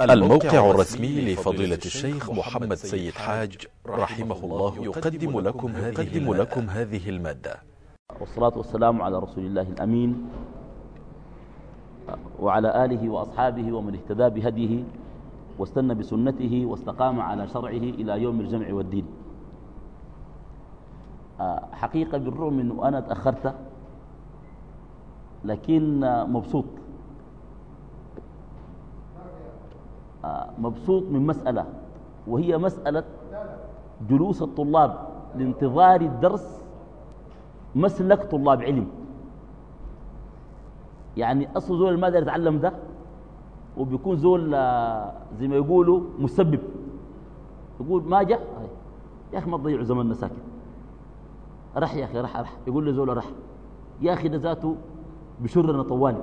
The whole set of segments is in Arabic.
الموقع الرسمي لفضيلة الشيخ محمد سيد حاج رحمه الله يقدم لكم هذه, لكم هذه المادة. والصلاة والسلام على رسول الله الأمين وعلى آله وأصحابه ومن اهتدى بهديه واستنى بسنته واستقام على شرعه إلى يوم الجمع والدين. حقيقة بالرغم من أنا تأخرت لكن مبسوط. مبسوط من مسألة وهي مسألة جلوس الطلاب لانتظار الدرس مسلك طلاب علم. يعني أصل زول ما يتعلم ده وبيكون زول زي ما يقولوا مسبب. يقول ما جاء؟ يا أخي ما تضيعوا زمننا ساكت رح يا أخي رح رح. يقول لي زول رح. يا أخي ده ذاته بشرنا طوالي.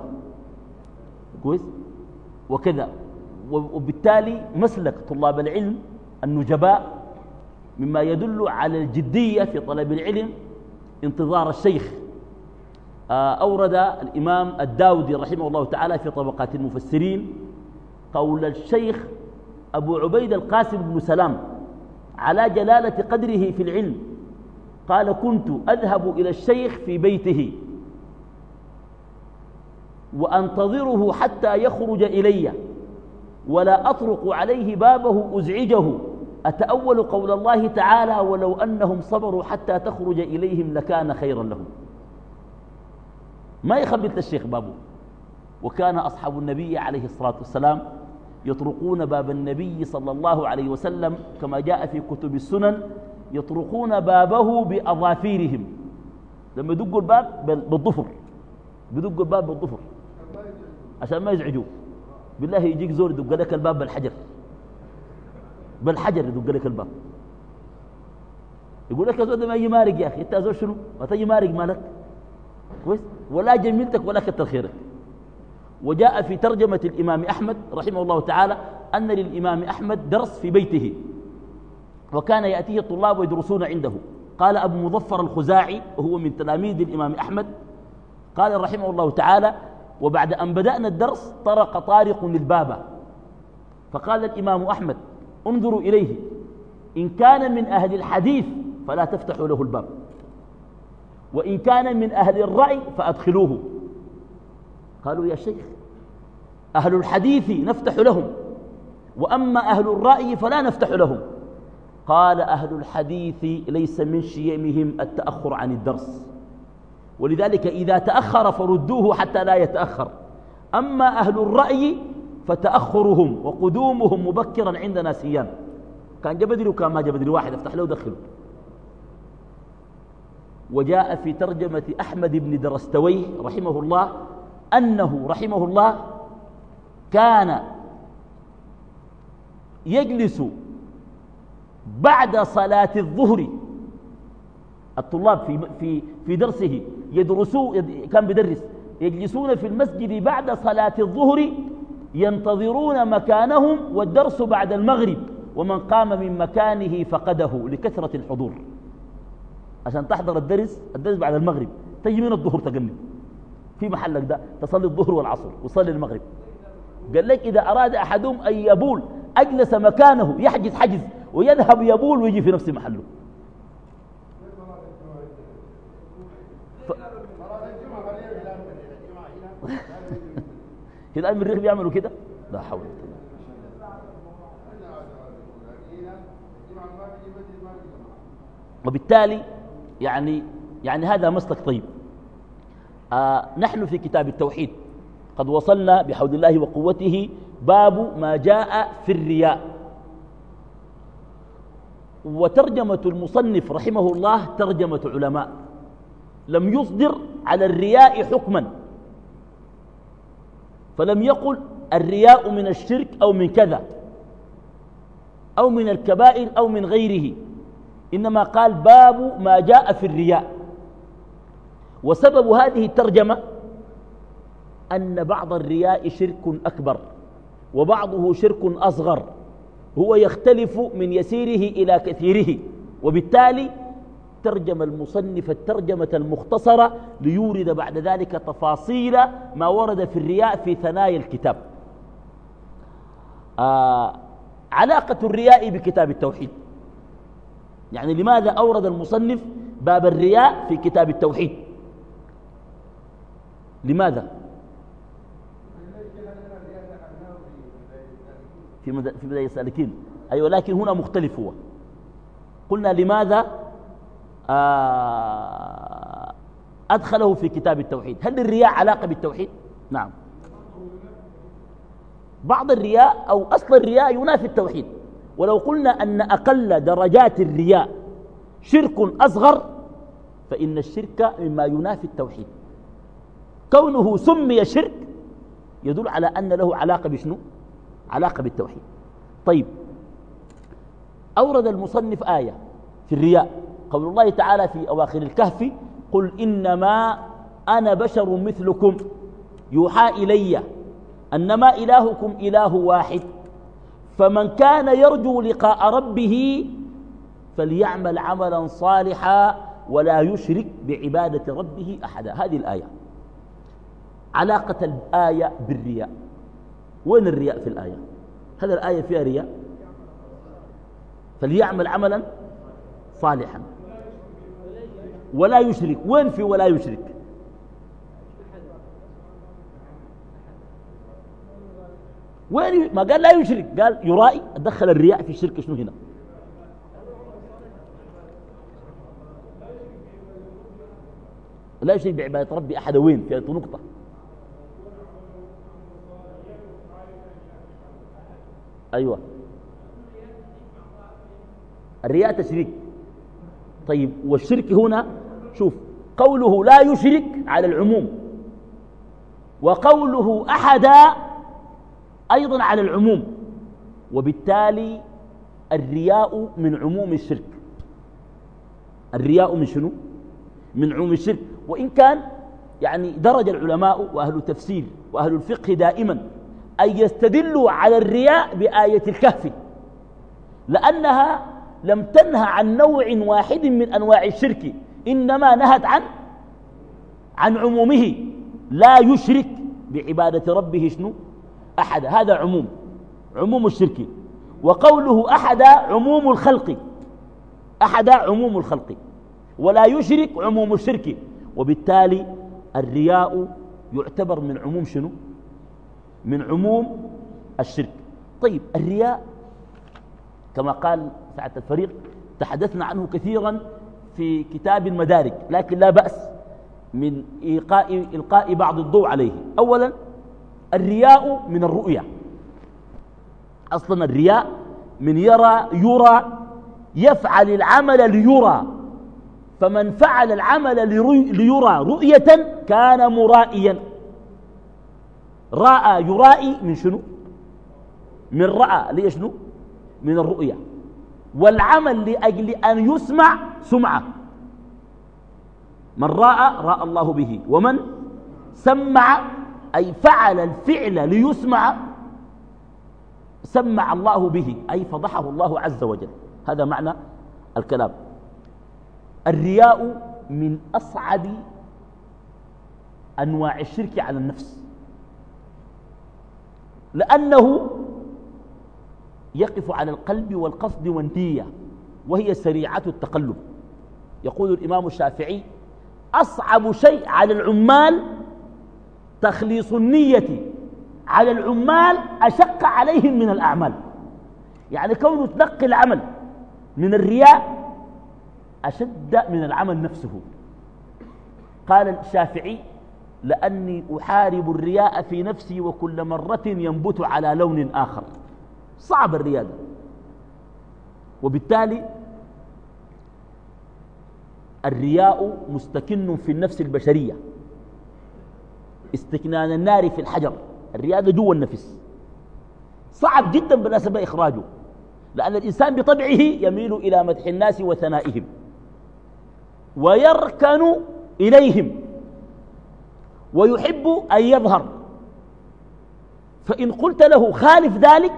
كويس؟ وكذا. وبالتالي مسلك طلاب العلم النجباء مما يدل على الجدية في طلب العلم انتظار الشيخ. أورد الإمام الداودي رحمه الله تعالى في طبقات المفسرين قول الشيخ أبو عبيد القاسم بن سلام على جلالة قدره في العلم قال كنت أذهب إلى الشيخ في بيته وأنتظره حتى يخرج إلي. ولا أطرق عليه بابه أزعجه. أتأول قول الله تعالى ولو أنهم صبروا حتى تخرج إليهم لكان خيرا لهم. ما يخبط الشيخ بابه وكان أصحاب النبي عليه الصلاة والسلام يطرقون باب النبي صلى الله عليه وسلم كما جاء في كتب السنن يطرقون بابه بأظافيرهم. لما يدقوا الباب بالضفر بدقوا الباب بالضفر عشان ما يزعجوه. بالله يجيك زور يدق لك الباب بالحجر. بالحجر يدق لك الباب. يقول لك يا زول ما يجي مارق يا أخي. أنت زول شنو؟ ما تجي مارق مالك. كويس؟ ولا جميلتك ولا كتر خيرك. وجاء في ترجمة الإمام أحمد رحمه الله تعالى أن للإمام أحمد درس في بيته. وكان يأتيه الطلاب ويدرسون عنده. قال أبو مظفر الخزاعي وهو من تلاميذ الإمام أحمد قال رحمه الله تعالى وبعد أن بدأنا الدرس طرق طارق للباب. فقال الإمام أحمد انظروا إليه إن كان من أهل الحديث فلا تفتحوا له الباب. وإن كان من أهل الرأي فأدخلوه. قالوا يا شيخ أهل الحديث نفتح لهم وأما أهل الرأي فلا نفتح لهم. قال أهل الحديث ليس من شيمهم التأخر عن الدرس. ولذلك إذا تأخر فردوه حتى لا يتأخر. أما أهل الرأي فتأخرهم وقدومهم مبكرا عندنا سيان. كان جبدري وكان ما جبدري واحد افتح له ودخله وجاء في ترجمة أحمد بن درستويه رحمه الله أنه رحمه الله كان يجلس بعد صلاة الظهر. الطلاب في في في درسه يدرسوا كان بيدرس. يجلسون في المسجد بعد صلاة الظهر ينتظرون مكانهم والدرس بعد المغرب. ومن قام من مكانه فقده لكثرة الحضور. عشان تحضر الدرس الدرس بعد المغرب. تجي من الظهر تقلب في محلك ده تصلي الظهر والعصر وصلي المغرب. قال لك إذا أراد أحدهم أن يبول أجلس مكانه يحجز حجز ويذهب يبول ويجي في نفس محله. هلال من الريح بيعملوا كده؟ لا حول وبالتالي يعني يعني هذا مسلك طيب. آه نحن في كتاب التوحيد قد وصلنا بحول الله وقوته باب ما جاء في الرياء. وترجمة المصنف رحمه الله ترجمة علماء. لم يصدر على الرياء حكما. فلم يقل الرياء من الشرك أو من كذا أو من الكبائر أو من غيره. إنما قال باب ما جاء في الرياء. وسبب هذه الترجمة أن بعض الرياء شرك أكبر وبعضه شرك أصغر. هو يختلف من يسيره إلى كثيره. وبالتالي ترجم المصنف الترجمة المختصرة ليورد بعد ذلك تفاصيل ما ورد في الرياء في ثنايا الكتاب. آه علاقة الرياء بكتاب التوحيد. يعني لماذا أورد المصنف باب الرياء في كتاب التوحيد؟ لماذا؟ في بداية السالكين أيوة لكن هنا مختلف هو. قلنا لماذا أدخله في كتاب التوحيد. هل الرياء علاقة بالتوحيد؟ نعم. بعض الرياء أو أصل الرياء ينافي التوحيد. ولو قلنا أن أقل درجات الرياء شرك أصغر فإن الشرك مما ينافي التوحيد. كونه سمي شرك يدل على أن له علاقة بشنو؟ علاقة بالتوحيد. طيب أورد المصنف آية في الرياء. قول الله تعالى في أواخر الكهف قل إنما أنا بشر مثلكم يوحى إلي أنما إلهكم إله واحد فمن كان يرجو لقاء ربه فليعمل عملا صالحا ولا يشرك بعبادة ربه أحدا. هذه الآية. علاقة الآية بالرياء. وين الرياء في الآية؟ هل الآية فيها رياء؟ فليعمل عملا صالحا. ولا يشرك. وين في ولا يشرك؟ وين ما قال لا يشرك. قال يرائي. دخل الرياء في الشرك شنو هنا؟ لا يشرك بعبادة ربي أحد. وين؟ في نقطة. أيوة. الرياء تشريك. طيب والشرك هنا شوف قوله لا يشرك على العموم وقوله أحدا أيضا على العموم وبالتالي الرياء من عموم الشرك. الرياء من شنو؟ من عموم الشرك. وإن كان يعني درج العلماء وأهل التفسير وأهل الفقه دائما أن يستدلوا على الرياء بآية الكهف لأنها لم تنهى عن نوع واحد من أنواع الشرك. إنما نهت عن عن عمومه. لا يشرك بعبادة ربه شنو؟ أحد. هذا عموم. عموم الشرك. وقوله أحد عموم الخلق. أحد عموم الخلق. ولا يشرك عموم الشرك. وبالتالي الرياء يعتبر من عموم شنو؟ من عموم الشرك. طيب الرياء كما قال سعة الفريق تحدثنا عنه كثيرا في كتاب المدارك لكن لا بأس من إلقاء, إلقاء بعض الضوء عليه. أولا الرياء من الرؤيا أصلا الرياء من يرى يرى يفعل العمل ليرى. فمن فعل العمل ليرى رؤية كان مرائيا. رأى يرائي من شنو؟ من رأى. ليه شنو؟ من الرؤية. والعمل لأجل أن يسمع سمعة. من رأى رأى الله به. ومن سمع أي فعل الفعل ليسمع سمع الله به أي فضحه الله عز وجل. هذا معنى الكلام. الرياء من أصعب أنواع الشرك على النفس. لأنه يقف على القلب والقصد والنية وهي سريعة التقلب. يقول الإمام الشافعي أصعب شيء على العمال تخليص النية على العمال أشق عليهم من الأعمال. يعني كونه تنقي العمل من الرياء أشد من العمل نفسه. قال الشافعي لأني أحارب الرياء في نفسي وكل مرة ينبت على لون آخر. صعب الرياء وبالتالي الرياء مستكن في النفس البشرية. استكنان النار في الحجر. الرياء جوا النفس. صعب جدا بالنسبة إخراجه لأن الإنسان بطبعه يميل إلى مدح الناس وثنائهم. ويركن إليهم. ويحب أن يظهر. فإن قلت له خالف ذلك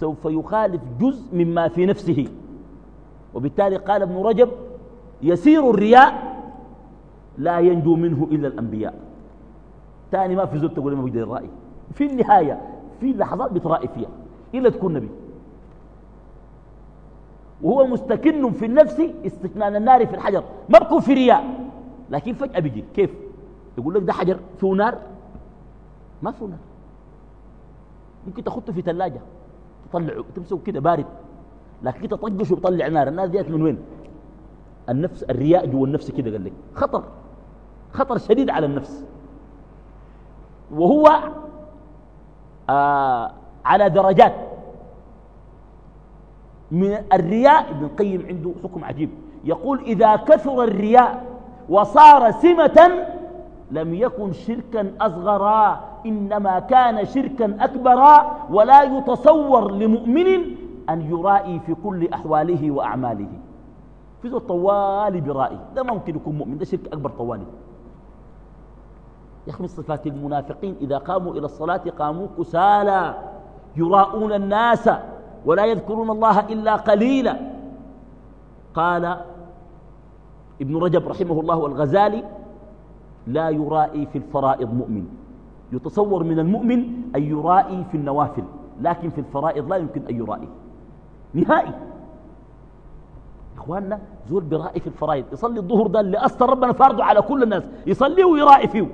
سوف يخالف جزء مما في نفسه. وبالتالي قال ابن رجب يسير الرياء لا ينجو منه إلا الأنبياء. ثاني ما في زول تقول ما بقدر الرأي في النهاية في لحظات بترائي فيها. إلا تكون نبي. وهو مستكن في النفس استكنان النار في الحجر. ما بكون في رياء. لكن فجأة بيجي. كيف؟ يقول لك ده حجر فيه نار ما فيه نار ممكن تخطه في ثلاجة. تطلعه تمسكه كده بارد. لكن تطقشه ويطلع نار. النار ديت من وين؟ النفس الرياء جوا النفس كده قال لك. خطر. خطر شديد على النفس. وهو آه على درجات. من الرياء ابن القيم عنده حكم عجيب. يقول إذا كثر الرياء وصار سمة لم يكن شركا أصغرا إنما كان شركا أكبرا ولا يتصور لمؤمن أن يرائي في كل أحواله وأعماله. في ذو طوالي برائي. ده ممكن يكون مؤمن ده شرك أكبر طوالي يا أخي من صفات المنافقين إذا قاموا إلى الصلاة قاموا كسالى يراءون الناس ولا يذكرون الله إلا قليلا. قال ابن رجب رحمه الله والغزالي لا يرائي في الفرائض مؤمن. يتصور من المؤمن أن يرائي في النوافل لكن في الفرائض لا يمكن أن يرائي. نهائي. إخواننا زول برائي في الفرائض يصلي الظهر ده اللي أصل ربنا فارضه على كل الناس يصلي ويرائي فيه.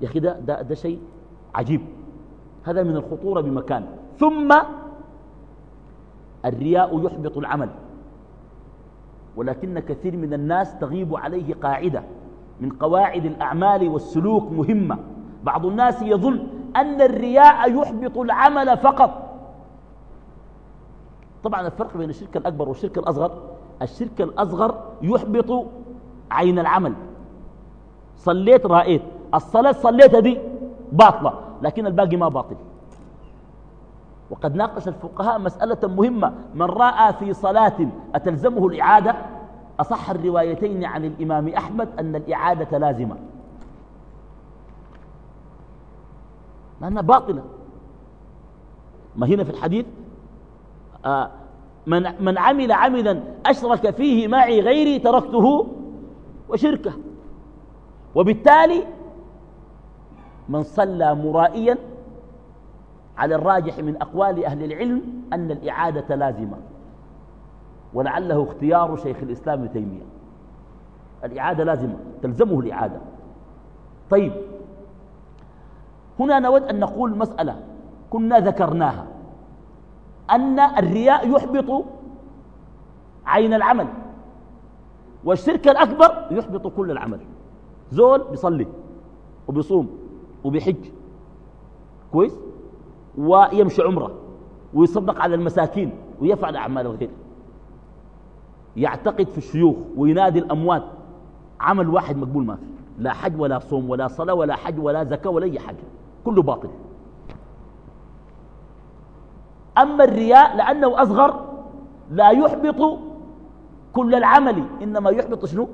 يا أخي ده, ده, ده شيء عجيب. هذا من الخطورة بمكان. ثم الرياء يحبط العمل. ولكن كثير من الناس تغيب عليه قاعدة. من قواعد الأعمال والسلوك مهمة. بعض الناس يظن أن الرياء يحبط العمل فقط. طبعا الفرق بين الشرك الأكبر والشرك الأصغر الشرك الأصغر يحبط عين العمل. صليت رأيت الصلاة صليتها دي باطلة لكن الباقي ما باطل. وقد ناقش الفقهاء مسألة مهمة من رأى في صلاة أتلزمه الإعادة؟ أصح الروايتين عن الإمام أحمد أن الإعادة لازمة. لأنها باطلة. ما هنا في الحديث؟ آه من, من عمل عملا أشرك فيه معي غيري تركته وشركه. وبالتالي من صلى مرائيا على الراجح من أقوال أهل العلم أن الإعادة لازمة. ولعله اختيار شيخ الإسلام ابن تيمية. الإعادة لازمة تلزمه الإعادة. طيب هنا نود أن نقول مسألة كنا ذكرناها أن الرياء يحبط عين العمل والشرك الأكبر يحبط كل العمل. زول بيصلي وبيصوم وبيحج كويس؟ ويمشي عمرة ويصدق على المساكين ويفعل أعمال الخير يعتقد في الشيوخ وينادي الأموات عمل واحد مقبول ما فيه لا حج ولا صوم ولا صلاة ولا حج ولا زكاة ولا أي حاجة. كله باطل. أما الرياء لأنه أصغر لا يحبط كل العمل إنما يحبط شنو؟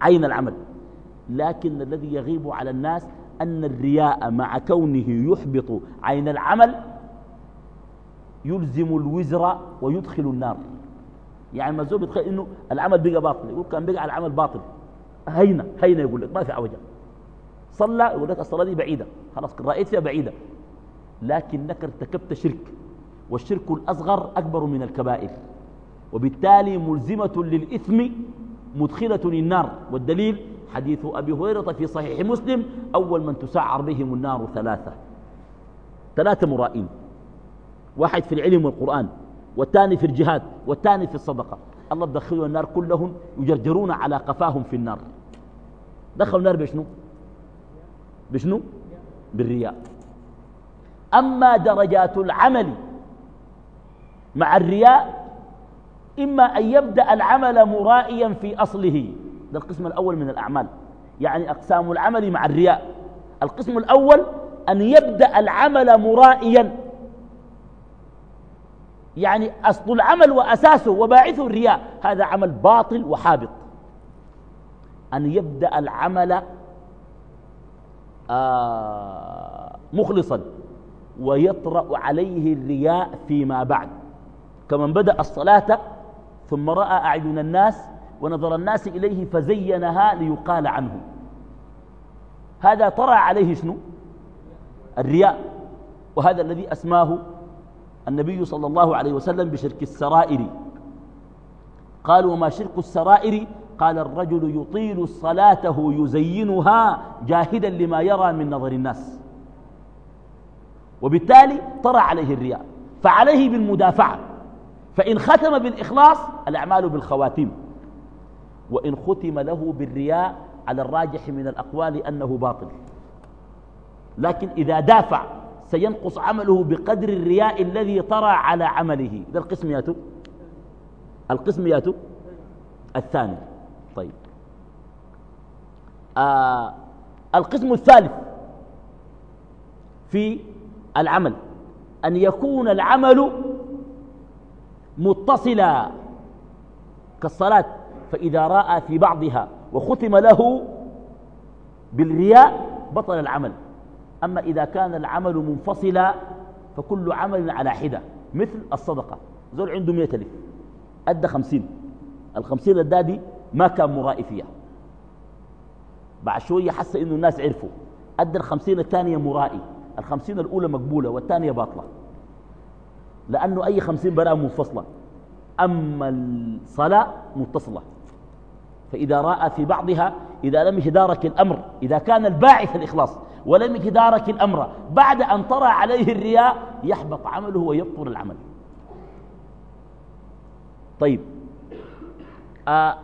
عين العمل. لكن الذي يغيب على الناس أن الرياء مع كونه يحبط عين العمل يلزم الوزر ويدخل النار. يعني ما زول بيتخيل إنه العمل بقى باطل. يقول كان بقى العمل باطل. هينة هينة يقول لك ما في عوجة. صلى يقول لك الصلاة دي بعيدة. خلاص رأيت فيها بعيدة. لكنك ارتكبت شرك. والشرك الأصغر أكبر من الكبائر. وبالتالي ملزمة للإثم مدخلة النار والدليل حديث أبي هريرة في صحيح مسلم أول من تسعر بهم النار ثلاثة. ثلاثة مرائين واحد في العلم والقرآن. والثاني في الجهاد والثاني في الصدقة. الله دخلوا النار كلهم يجرجرون على قفاهم في النار. دخلوا النار بشنو؟ بشنو؟ بالرياء. أما درجات العمل مع الرياء إما أن يبدأ العمل مرائيا في أصله. ده القسم الأول من الأعمال. يعني أقسام العمل مع الرياء. القسم الأول أن يبدأ العمل مرائيا. يعني أصل العمل وأساسه وباعثه الرياء. هذا عمل باطل وحابط. أن يبدأ العمل آه مخلصا ويطرأ عليه الرياء فيما بعد. كمن بدأ الصلاة ثم رأى أعين الناس ونظر الناس إليه فزينها ليقال عنه. هذا طرأ عليه شنو؟ الرياء. وهذا الذي أسماه النبي صلى الله عليه وسلم بشرك السرائر. قال وما شرك السرائر؟ قال الرجل يطيل صلاته يزينها جاهدا لما يرى من نظر الناس. وبالتالي طرى عليه الرياء فعليه بالمدافعة. فإن ختم بالإخلاص الأعمال بالخواتيم. وإن ختم له بالرياء على الراجح من الأقوال أنه باطل. لكن إذا دافع سينقص عمله بقدر الرياء الذي طرى على عمله. ده القسم ياتو. القسم ياتو. الثاني. طيب. آه القسم الثالث في العمل. أن يكون العمل متصلا كالصلاة فإذا رأى في بعضها وختم له بالرياء بطل العمل. أما إذا كان العمل منفصلا فكل عمل على حدة مثل الصدقة. زول عنده مئة ألف أدى خمسين. الخمسين الدادي ما كان مرائي فيها. بعد شوية حس إنه الناس عرفوا. أدى الخمسين الثانية مرائي الخمسين الأولى مقبولة والثانية باطلة. لأنه أي خمسين براءة منفصلة. أما الصلاة متصلة. فإذا رأى في بعضها إذا لم يتدارك الأمر إذا كان الباعث الإخلاص. ولم يتدارك الأمر. بعد أن طرى عليه الرياء يحبط عمله ويبطل العمل. طيب. آه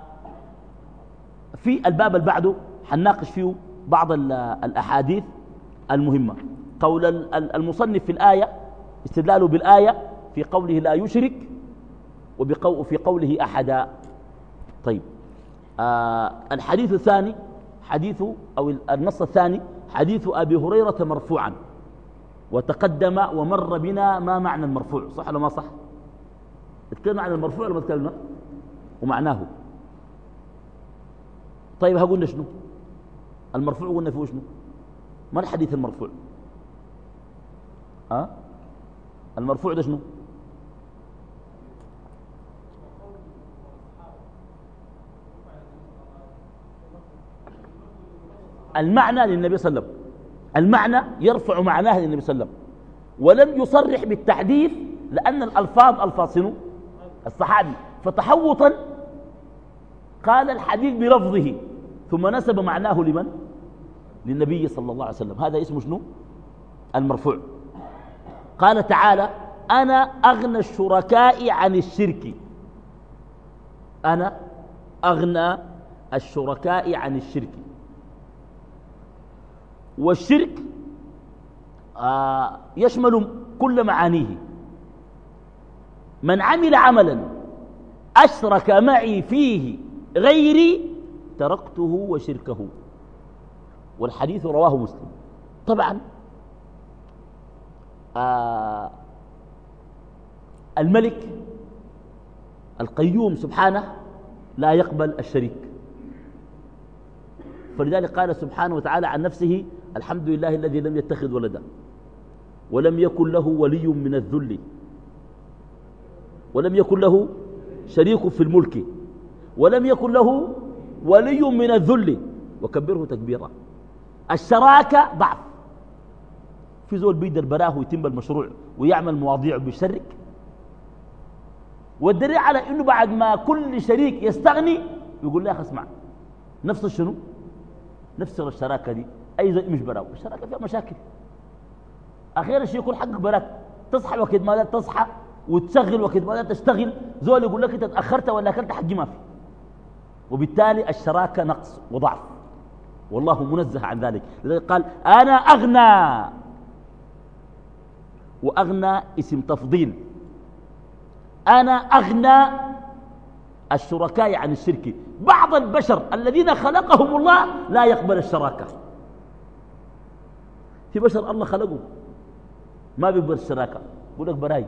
في الباب اللي بعده حنناقش فيه بعض الأحاديث المهمة. قول المصنف في الآية استدلاله بالآية في قوله لا يشرك وفي قوله أحدا. طيب. آه الحديث الثاني حديث أو النص الثاني حديث أبي هريرة مرفوعا. وتقدم ومر بنا ما معنى المرفوع. صح ولا ما صح؟ اتكلم عن المرفوع ولا ما تكلمنا ومعناه. طيب ها قلنا شنو؟ المرفوع قلنا فيه شنو؟ ما الحديث المرفوع؟ أه؟ المرفوع ده شنو؟ المعنى للنبي صلى الله عليه وسلم. المعنى يرفع معناه للنبي صلى الله عليه وسلم. ولم يصرح بالتحديث لأن الألفاظ ألفاظ الصحابي. فتحوطا قال الحديث بلفظه ثم نسب معناه لمن؟ للنبي صلى الله عليه وسلم. هذا اسمه شنو؟ المرفوع. قال تعالى أنا أغنى الشركاء عن الشرك. أنا أغنى الشركاء عن الشرك. والشرك آه يشمل كل معانيه. من عمل عملا أشرك معي فيه غيري تركته وشركه. والحديث رواه مسلم. طبعا آه الملك القيوم سبحانه لا يقبل الشريك. فلذلك قال سبحانه وتعالى عن نفسه الحمد لله الذي لم يتخذ ولدا ولم يكن له ولي من الذل ولم يكن له شريك في الملك ولم يكن له ولي من الذل. وكبره تكبيرا. الشراكة ضعف. في زول بيقدر براه ويتم المشروع ويعمل مواضيع بيشرك والدليل على إنه بعد ما كل شريك يستغني يقول أخي اسمع نفس شنو؟ نفس الشراكة دي. أي زي مش براو الشراكه فيها مشاكل. أخيرا الشيء يكون حقك براك. تصحى وقت ما تصحى وتشغل وقت ما تشتغل. زول يقول لك أنت تأخرت ولا أكلت حقي ما في. وبالتالي الشراكة نقص وضعف. والله منزه عن ذلك. لذلك قال أنا أغنى. وأغنى اسم تفضيل. أنا أغنى الشركاء عن الشرك. بعض البشر الذين خلقهم الله لا يقبل الشراكة. في بشر الله خلقه ما بيقبل الشراكة. يقول لك براي.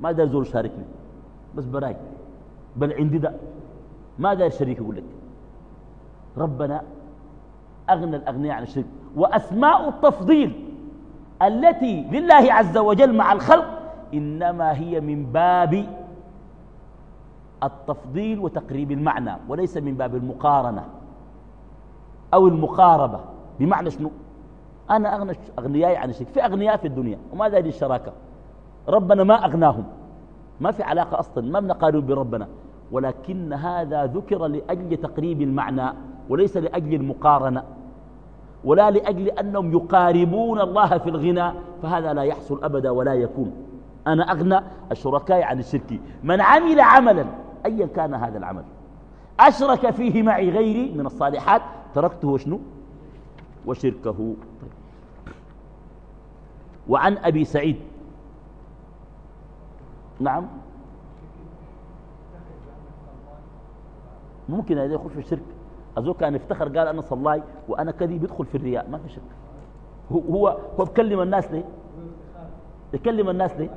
ما دار زول شاركني بس براي. بل عندي ده. ما دار شريك يقول لك. ربنا أغنى الأغنياء عن الشرك. وأسماء التفضيل التي لله عز وجل مع الخلق إنما هي من باب التفضيل وتقريب المعنى وليس من باب المقارنة أو المقاربة. بمعنى شنو؟ أنا أغنى أغنياء عن الشرك. في أغنياء في الدنيا وما داري الشراكة؟ ربنا ما أغناهم. ما في علاقة أصلا ما بنقارن بربنا. ولكن هذا ذكر لأجل تقريب المعنى وليس لأجل المقارنة. ولا لأجل أنهم يقاربون الله في الغنى فهذا لا يحصل أبدا ولا يكون. أنا أغنى الشركاء عن الشرك. من عمل عملا أيا كان هذا العمل. أشرك فيه معي غيري من الصالحات تركته وشنو وشركه. وعن أبي سعيد. نعم. ممكن هذا يخش في الشرك. أزوك كان افتخر قال أنا صلاي وأنا كذي بيدخل في الرياء. ما في شك. هو هو, بكلم الناس ليه؟ يكلم الناس ليه؟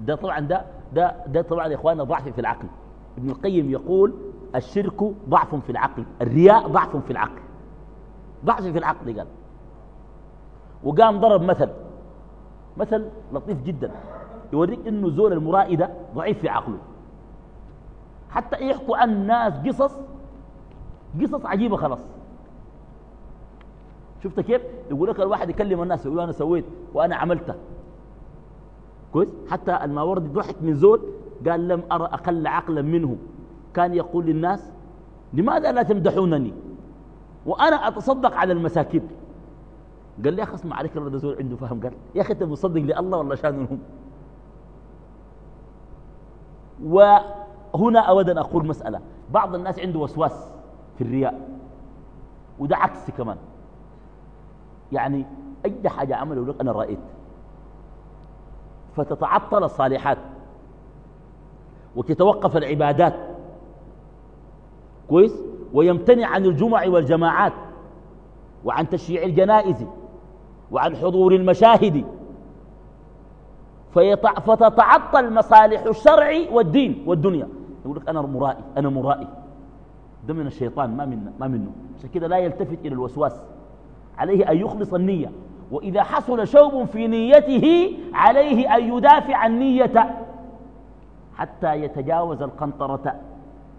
ده طبعا ده ده ده طبعا يا اخواننا ضعف في العقل. ابن القيم يقول الشرك ضعف في العقل الرياء ضعف في العقل. ضعف في العقل قال. وقام ضرب مثل مثل لطيف جدا يوريك إنه زول المرائي ده ضعيف في عقله. حتى يحكوا عن الناس قصص قصص عجيبة خلاص. شفت كيف؟ يقول لك الواحد يكلم الناس يقول أنا سويت وأنا عملته. كويس؟ حتى الماوردي ضحك من زول قال لم أرى أقل عقلا منه. كان يقول للناس لماذا لا تمدحونني؟ وأنا أتصدق على المساكين. قال لي يا أخي اسمع عليك الرد زول عنده فهم. قال يا أخي أنت مصدق لله ولا شأنهم؟ وهنا أود أن أقول مسألة. بعض الناس عنده وسواس في الرياء وده عكسي كمان. يعني أي حاجة عمله لك أنا رأيت. فتتعطل الصالحات وتتوقف العبادات. كويس ويمتنع عن الجمع والجماعات وعن تشييع الجنائز وعن حضور المشاهد. فتتعطل مصالح الشرع والدين والدنيا. يقول لك أنا مرائي أنا مرائي. ده من الشيطان ما, من ما منه. عشان كده لا يلتفت إلى الوسواس. عليه أن يخلص النية. وإذا حصل شوب في نيته عليه أن يدافع النية حتى يتجاوز القنطرة.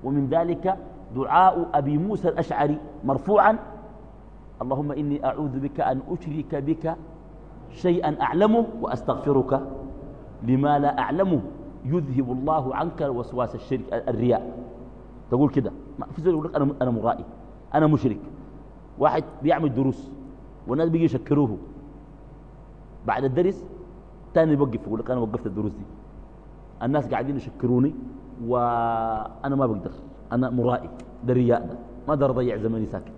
ومن ذلك دعاء أبي موسى الأشعري مرفوعا. اللهم إني أعوذ بك أن أشرك بك شيئا أعلمه وأستغفرك لما لا أعلمه. يذهب الله عنك وسواس الشرك الرياء. تقول كده. ما في زول يقول لك أنا أنا مرائي أنا مشرك. واحد بيعمل دروس والناس بيجي يشكروه. بعد الدرس تاني يوقف يقول لك أنا وقفت الدروس دي. الناس قاعدين يشكروني وأنا ما بقدر. أنا مرائي ده ده ما أقدر أضيع زمني ساكت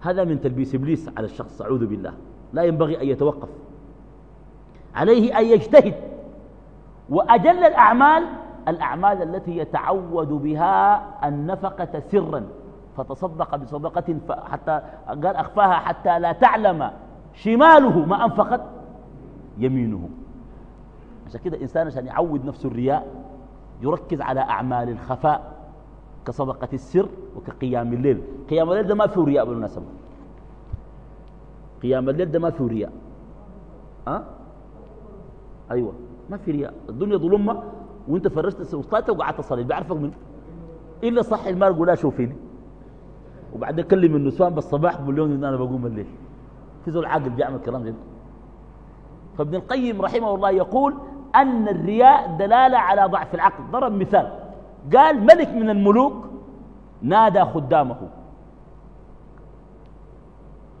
هذا من تلبيس إبليس على الشخص أعوذ بالله. لا ينبغي أن يتوقف. عليه أن يجتهد. وأجل الأعمال الأعمال التي يتعود بها النفقة سرا. فتصدق بصدقة حتى قال أخفاها حتى لا تعلم شماله ما أنفقت يمينه. عشان كده الإنسان عشان يعود نفسه الرياء يركز على أعمال الخفاء كصدقة السر وكقيام الليل. قيام الليل ده ما فيه رياء بالمناسبة. قيام الليل ده ما فيه رياء. أه؟ أيوة ما في رياء. الدنيا ظلمة وأنت فرشت السلطات وقعدت تصلي. بيعرفك من؟ إلا صح المال قول لا شوفيني. وبعدين كلم النسوان بالصباح بقول لهم إن أنا بقوم الليل. في زول عاقل بيعمل كلام زي فابن القيم رحمه الله يقول أن الرياء دلالة على ضعف العقل. ضرب مثال. قال ملك من الملوك نادى خدامه.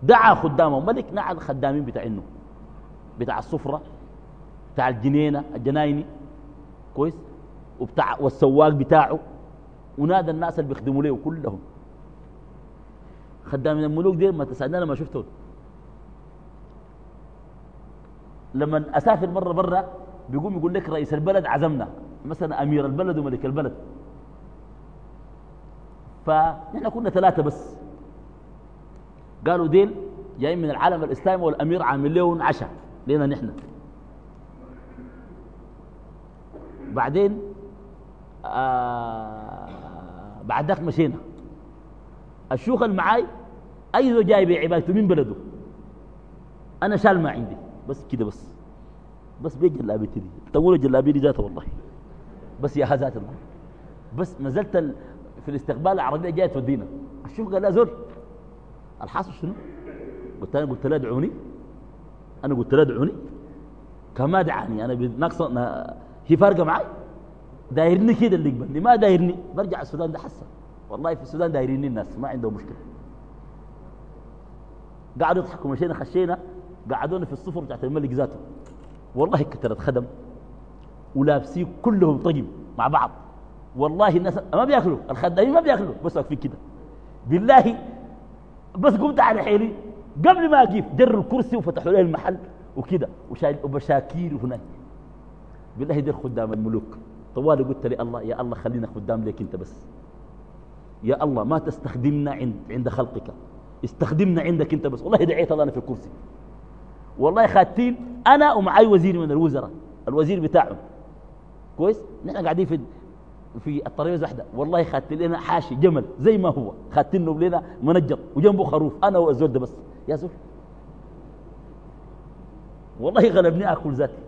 دعا خدامه. ملك نعى الخدامين بتاعينه بتاع الصفرة بتاع الجنينة الجنايني. كويس؟ وبتاع والسواق بتاعه. ونادى الناس اللي بيخدموا له كلهم. خدام من الملوك دي ما تسألنا لما شفتهم. لما أسافر مرة برا بيقوم يقول لك رئيس البلد عزمنا. مثلا أمير البلد وملك البلد. فنحن كنا ثلاثة بس. قالوا ديل جايين من العالم الإسلامي والأمير عامل لهم عشاء. لنا نحن. بعدين آه بعد ذاك مشينا. الشيوخ اللي معاي أي جاي بعبادته من بلده؟ أنا شال ما عندي. بس كده بس. بس بيجي جلابيتي دي تقول الجلابيه دي ذاتها والله. بس يا ذات الله بس ما زلت في الاستقبال العربية جاية تودينا. الشيخ قال؟ لا زول. الحاصل شنو؟ قلت أنا قلت له ادعوني. أنا قلت له ادعوني. كما دعاني. أنا بنقص هي فارقة معي دايرني كده اللي يقبلني. ما دايرني. برجع السودان ده حسن. والله في السودان دايريني الناس. ما عندهم مشكلة. قعدوا يضحكوا. مشينا خشينا. قعدونا في الصفر بتاعت الملك ذاته. والله كثرت خدم ولابسين كلهم طيب مع بعض. والله الناس ما بيأكلوا الخدامين ما بيأكلوا. بس واقفين كده. بالله بس قمت على حيلي. قبل ما أجيب جروا الكرسي وفتحوا لي المحل وكده وبشاكير هناك. بالله دير خدام الملوك. طوالي قلت لي الله يا الله خلينا خدام لك أنت بس. يا الله ما تستخدمنا عند عند خلقك. استخدمنا عندك أنت بس. والله دعيت الله أنا في الكرسي. والله خاتين أنا ومعي وزير من الوزراء الوزير بتاعهم. كويس؟ نحن قاعدين في في الطريقة واحدة والله خدت لنا حاشي جمل زي ما هو. خدتنه لنا منجط وجنبه خروف. أنا والزول ده بس. يا زول. والله غلبني آكل ذاتي.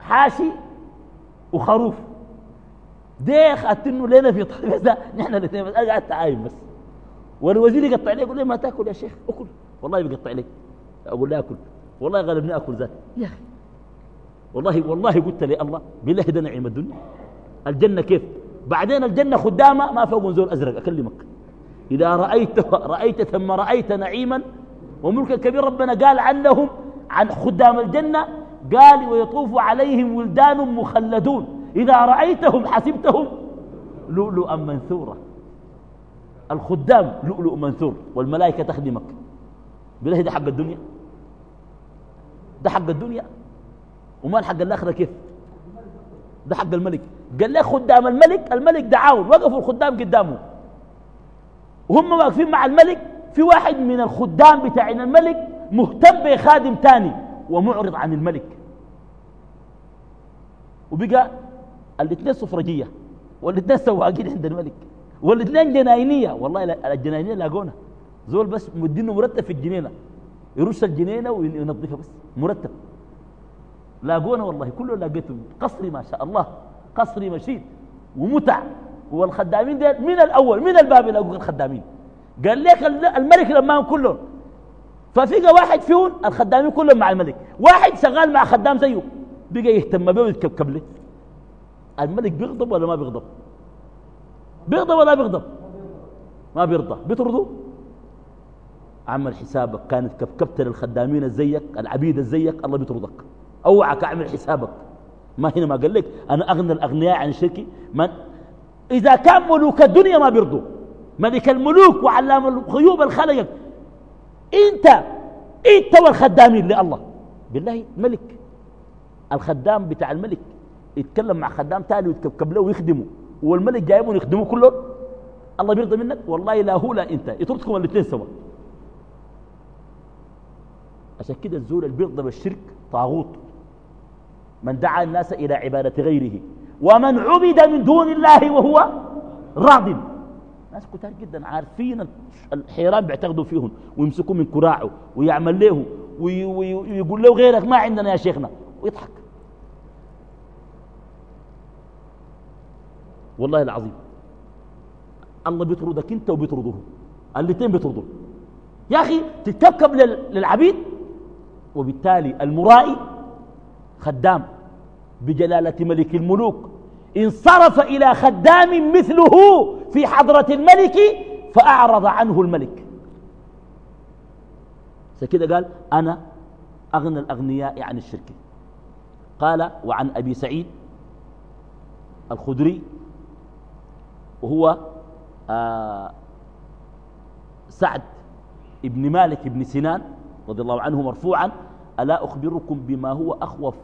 حاشي وخروف. ده خدتنه لنا في طريقه ده نحن الاثنين بس. أنا قاعد عايم بس. والوزير يقطع لي يقول لي ما تاكل يا شيخ أكل. والله بيقطع لي أقول له أكل. والله غلبني أكل ذاتي يا أخي. والله والله قلت لي الله بالله ده نعيم الدنيا. الجنة كيف؟ بعدين الجنة خدامة ما فوق زول أزرق أكلمك. إذا رأيت رأيت ثم رأيت نعيما وملكا كبير ربنا قال عنهم عن خدام الجنة قال ويطوف عليهم ولدان مخلدون. إذا رأيتهم حسبتهم لؤلؤا منثورا. الخدام لؤلؤ منثور والملائكة تخدمك. بالله ده حق الدنيا؟ ده حق الدنيا؟ ومال حق الاخره كيف؟ ده حق الملك. قال لي خدام الملك الملك دعاهم وقفوا الخدام قدامه. وهم واقفين مع الملك في واحد من الخدام بتاعين الملك مهتم بخادم تاني ومعرض عن الملك. وبقى الاثنين سفرجية والاثنين سواقين عند الملك والاثنين جناينية. والله الجناينية لاقونا. زول بس مدينه مرتب في الجنينة يرش الجنينة وينظفها بس مرتب. لاقونا والله كله لاقيته. قصري ما شاء الله قصري مشيد ومتع. والخدامين دي من الأول من الباب يلاقوا الخدامين. قال لك الملك لما كلهم. ففيقى واحد فيهم الخدامين كلهم مع الملك. واحد شغال مع خدام زيه بقى يهتم به ويتكبكب له. الملك بيغضب ولا ما بيغضب؟ بيغضب ولا بيغضب؟ ما بيرضى. بيطردوا عمل حسابك. كانت كبكبت للخدامين زيك العبيد زيك الله بيطردك. أوعك أعمل حسابك. ما هنا ما قال لك أنا أغنى الأغنياء عن الشرك من إذا كان ملوك الدنيا ما بيرضوا. ملك الملوك وعلام الغيوب الخلق. أنت أنت والخدامين لله. بالله ملك. الخدام بتاع الملك يتكلم مع خدام تاني ويتكبكب له ويخدمه. والملك جايبهم يخدموه كلهم. الله بيرضى منك؟ والله لا هو لا أنت. يطردكم الاثنين سوا. عشان كده الزول اللي بيرضى بالشرك طاغوت. من دعا الناس إلى عبادة غيره. ومن عبد من دون الله وهو راض. ناس كتار جدا عارفين الحيران بيعتقدوا فيهم ويمسكوا من كراعه ويعمل له ويقول له غيرك ما عندنا يا شيخنا ويضحك. والله العظيم. الله بيطردك انت وبيطرده. الاثنين بيطردوا يا أخي تتكبكب للعبيد وبالتالي المرائي خدام بجلالة ملك الملوك. انصرف إلى خدام مثله في حضرة الملك فأعرض عنه الملك. كده قال أنا أغنى الأغنياء عن الشرك. قال وعن أبي سعيد الخدري وهو آه سعد ابن مالك بن سنان رضي الله عنه مرفوعا ألا أخبركم بما هو أخوف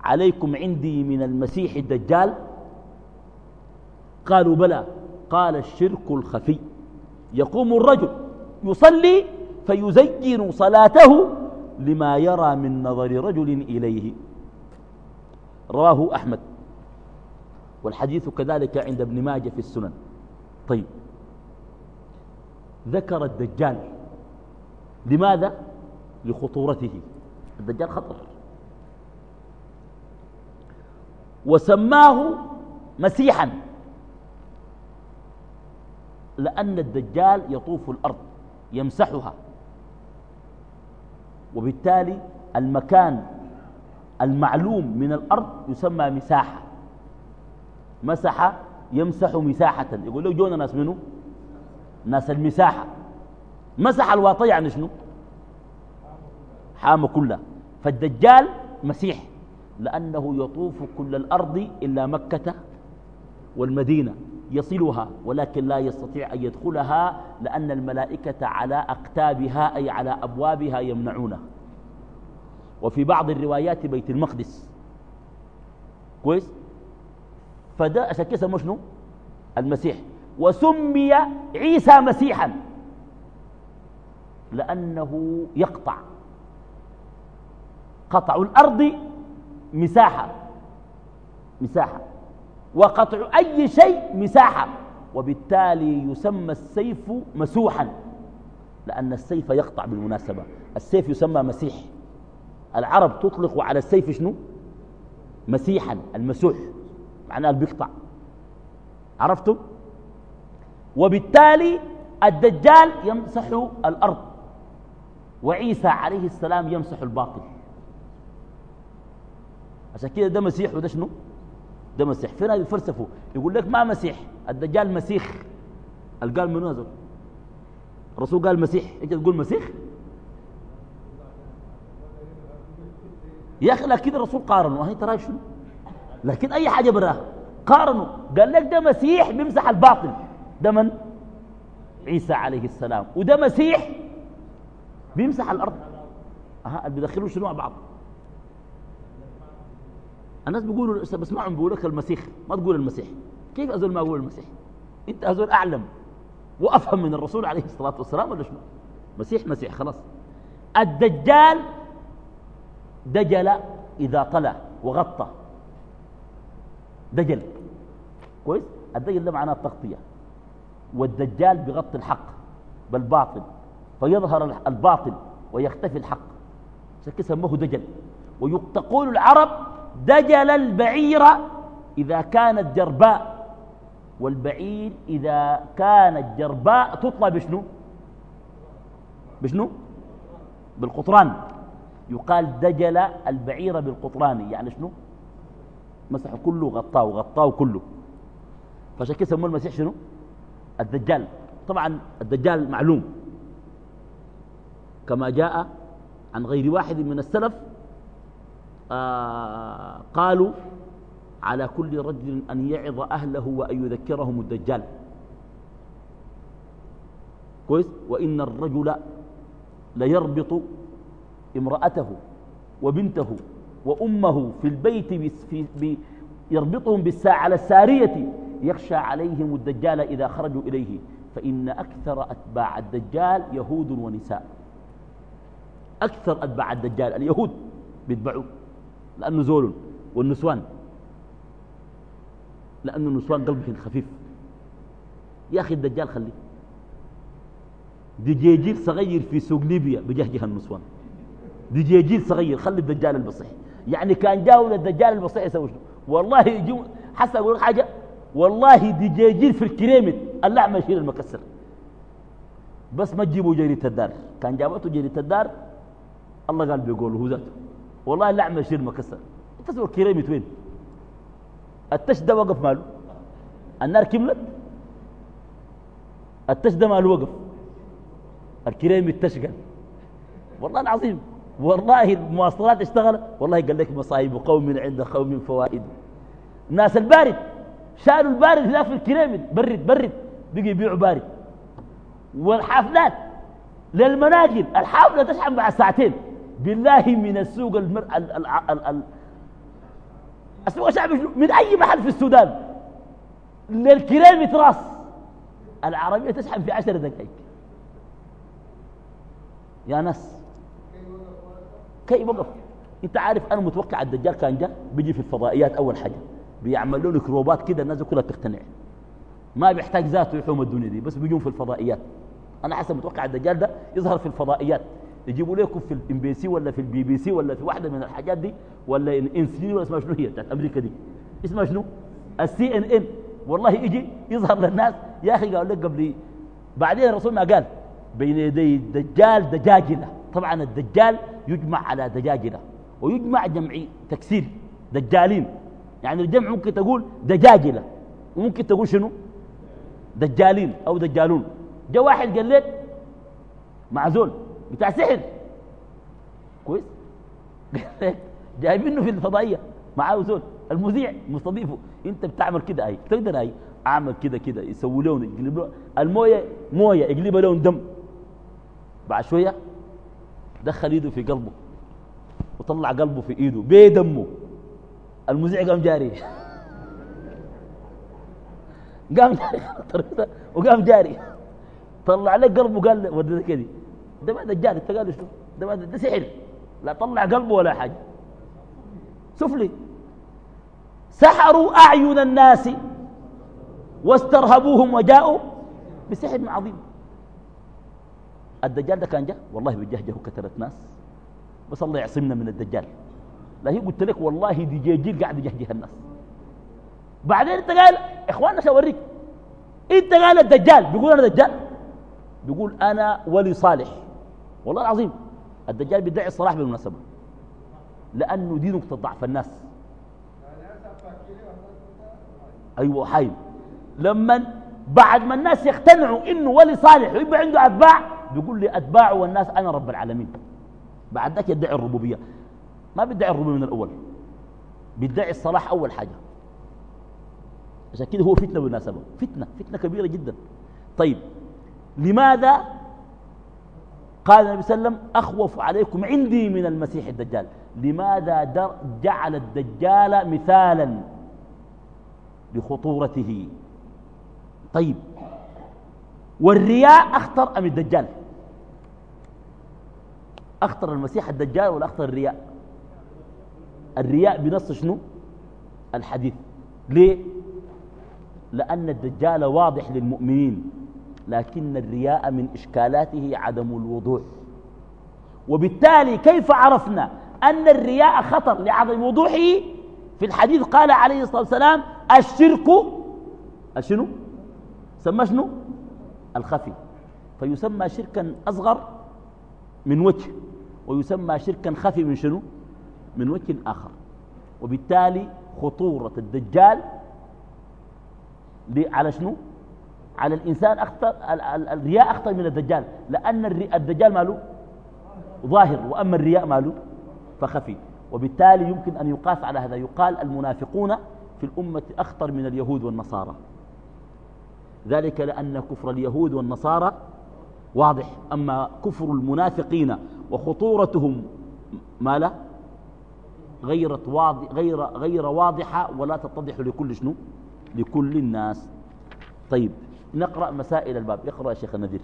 عليكم عندي من المسيح الدجال؟ قالوا بلى. قال الشرك الخفي. يقوم الرجل يصلي فيزين صلاته لما يرى من نظر رجل إليه. رواه أحمد. والحديث كذلك عند ابن ماجه في السنن. طيب. ذكر الدجال. لماذا؟ لخطورته. الدجال خطر. وسماه مسيحا. لأن الدجال يطوف الأرض يمسحها. وبالتالي المكان المعلوم من الأرض يسمى مساحة. مسح يمسح مساحة. يقول له جونا ناس منه ناس المساحة. مسح الواطي يعني شنو؟ حامة كلها فالدجال مسيح لأنه يطوف كل الأرض إلا مكة والمدينة يصلها ولكن لا يستطيع أن يدخلها لأن الملائكة على أقتابها أي على أبوابها يمنعونه. وفي بعض الروايات بيت المقدس. كويس؟ فده عشان كده شنو؟ المسيح. وسمي عيسى مسيحا لأنه يقطع. قطع الأرض مساحة مساحة. وقطع أي شيء مساحة. وبالتالي يسمى السيف مسوحا لأن السيف يقطع بالمناسبة. السيف يسمى مسيح. العرب تطلق على السيف شنو؟ مسيحا المسوح. معناه بيقطع. عرفتم؟ وبالتالي الدجال يمسح الأرض. وعيسى عليه السلام يمسح الباطل. عشان كده ده مسيح وده شنو؟ ده مسيح. فين هذه الفلسفة؟ يقول لك ما مسيح الدجال مسيح. قال منو هذا الرسول قال مسيح. انت تقول مسيح؟ يا أخي لكن الرسول قارنوا هي ترى شنو؟ لكن أي حاجة براه. قارنوا قال لك ده مسيح بيمسح الباطل. ده من؟ عيسى عليه السلام. وده مسيح بيمسح الأرض. أها بيدخلوا شنو مع بعض؟ الناس بيقولوا بسمعهم بيقولوا لك المسيح. ما تقول المسيح. كيف أزول ما أقول المسيح؟ أنت أزول أعلم وأفهم من الرسول عليه الصلاة والسلام ولا شنو؟ مسيح مسيح خلاص. الدجال دجل إذا طلع وغطى. دجل. كويس؟ الدجل ده معناه التغطية. والدجال بغطي الحق بالباطل فيظهر الباطل ويختفي الحق. عشان سموه دجل. وتقول العرب دجل البعير إذا كانت جرباء والبعير إذا كانت جرباء تطلى بشنو بشنو؟ بالقطران. يقال دجل البعير بالقطران يعني شنو؟ مسح كله غطاه وغطاه كله. كده سموه المسيح شنو؟ الدجال. طبعا الدجال معلوم. كما جاء عن غير واحد من السلف آه قالوا على كل رجل أن يعظ أهله وأن يذكرهم الدجال. كويس؟ وإن الرجل ليربط امرأته وبنته وأمه في البيت يربطهم بالساعة على السارية يخشى عليهم الدجال إذا خرجوا إليه. فإن أكثر أتباع الدجال يهود ونساء. أكثر أتباع الدجال اليهود بيتبعوا لأنه زول والنسوان. لأنه النسوان قلبهم خفيف. يا أخي الدجال خليه. دجاجيل صغير في سوق ليبيا بجهجها النسوان. دجاجيل صغير خلي الدجال البصيح. يعني كان جاوا للدجال البصيح يسوي شنو؟ والله يجوا حتى أقول حاجة؟ والله دجاجيل في الكريمت اللحمه يشيل المكسر. بس ما تجيبوا جريدة الدار. كان جابته جريدة الدار الله قال بيقول هو ذاته. والله اللحمه يشيل المكسر تسوى الكريمت وين؟ التش ده وقف ماله. النار كملت. التش ده ماله وقف. الكريم التشقل والله العظيم والله المواصلات اشتغلت. والله قال لك مصايب قوم عند قوم فوائد. ناس البارد شالوا البارد لا في الكريم برد برد. بقي يبيعوا بارد. والحافلات للمناجل الحافلة تشحن بعد ساعتين. بالله من السوق المر... ال... ال... ال... ال... السوق الشعبي من أي محل في السودان؟ للكريم راس. العربية تشحن في عشر دقائق. يا ناس. كيف وقف؟ أنت عارف أنا متوقع الدجال كان جاء بيجي في الفضائيات أول حاجة. بيعملوا له قروبات كده الناس كلها تقتنع ما بيحتاج ذاته يحوم الدنيا دي بس بيجون في الفضائيات. أنا حسب متوقع الدجال ده يظهر في الفضائيات. يجيبوا لكم في ال MBC ولا في البي بي سي ولا في واحدة من الحاجات دي ولا NC ولا اسمها شنو هي بتاعت أمريكا دي؟ اسمها شنو؟ ال CNN. والله يجي يظهر للناس يا أخي قالوا لك قبل بعدين الرسول ما قال بين يدي الدجال دجاجلة. طبعا الدجال يجمع على دجاجلة ويجمع جمعي تكسير دجالين. يعني الجمع ممكن تقول دجاجلة وممكن تقول شنو؟ دجالين أو دجالون. جاء واحد قال لك مع زول بتاع سحر. كويس؟ جايبينه في الفضائية. معاه زول المذيع مستضيفه. أنت بتعمل كده اي تقدر اي أعمل كده كده. يسوي لون. يقلب الموية موية. يقلبها لون دم. بعد شوية دخل ايده في قلبه. وطلع قلبه في إيده. بيدمه المذيع قام جاري. قام جاري. وقام جاري. طلع لك قلبه قال وديتك كده. ده ما دجال انت قال شنو؟ ده ما ده سحر. لا طلع قلبه ولا حاجة. سفلي سحروا أعين الناس واسترهبوهم وجاءوا بسحر عظيم. الدجال ده كان جاء والله بجهجه كثرت ناس. بس الله يعصمنا من الدجال. لا هي قلت لك والله دي جيجيل قاعد يجهجه الناس. بعدين انت قال إخواننا شوريك انت قال الدجال. بيقول أنا دجال؟ بيقول أنا ولي صالح. والله العظيم الدجال بيدعي الصلاح بالمناسبة. لأنه دي نقطه ضعف الناس. أيوه حي. لما بعد ما الناس يقتنعوا إنه ولي صالح ويبقى عنده أتباع بيقول لي أتباعه والناس أنا رب العالمين. بعد ذاك يدعي الربوبية. ما بيدعي الربوبية من الأول. بيدعي الصلاح أول حاجة. عشان كده هو فتنة بالمناسبة. فتنة فتنة كبيرة جدا. طيب لماذا قال النبي صلى الله عليه وسلم أخوف عليكم عندي من المسيح الدجال. لماذا جعل الدجال مثالا لخطورته؟ طيب والرياء أخطر أم الدجال؟ أخطر المسيح الدجال ولا أخطر الرياء؟ الرياء بنص شنو؟ الحديث. ليه؟ لأن الدجال واضح للمؤمنين. لكن الرياء من إشكالاته عدم الوضوح. وبالتالي كيف عرفنا أن الرياء خطر لعدم وضوحه؟ في الحديث قال عليه الصلاة والسلام الشرك شنو؟ سمى شنو؟ الخفي. فيسمى شركا أصغر من وجه ويسمى شركا خفي من شنو؟ من وجه آخر. وبالتالي خطورة الدجال على شنو؟ على الإنسان أخطر الرياء أخطر من الدجال. لأن الدجال ماله؟ ظاهر. وأما الرياء ماله؟ فخفي. وبالتالي يمكن أن يقاس على هذا. يقال المنافقون في الأمة أخطر من اليهود والنصارى. ذلك لأن كفر اليهود والنصارى واضح. أما كفر المنافقين وخطورتهم ما لا غيرت واضح غير, غير واضحة ولا تتضح لكل شنو؟ لكل الناس. طيب. نقرأ مسائل الباب. اقرأ يا شيخ النذير.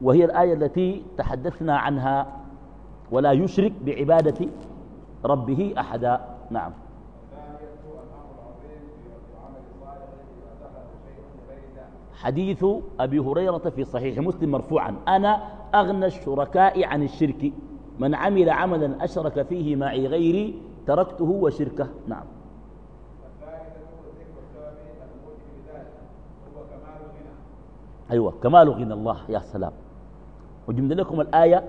وهي الآية التي تحدثنا عنها ولا يشرك بعبادة ربه أحدا. نعم. حديث أبي هريرة في صحيح مسلم مرفوعا. أنا أغنى الشركاء عن الشرك. من عمل عملا أشرك فيه معي غيري تركته وشركه. نعم. أيوة كمال غنى الله. يا سلام. وجمد لكم الآية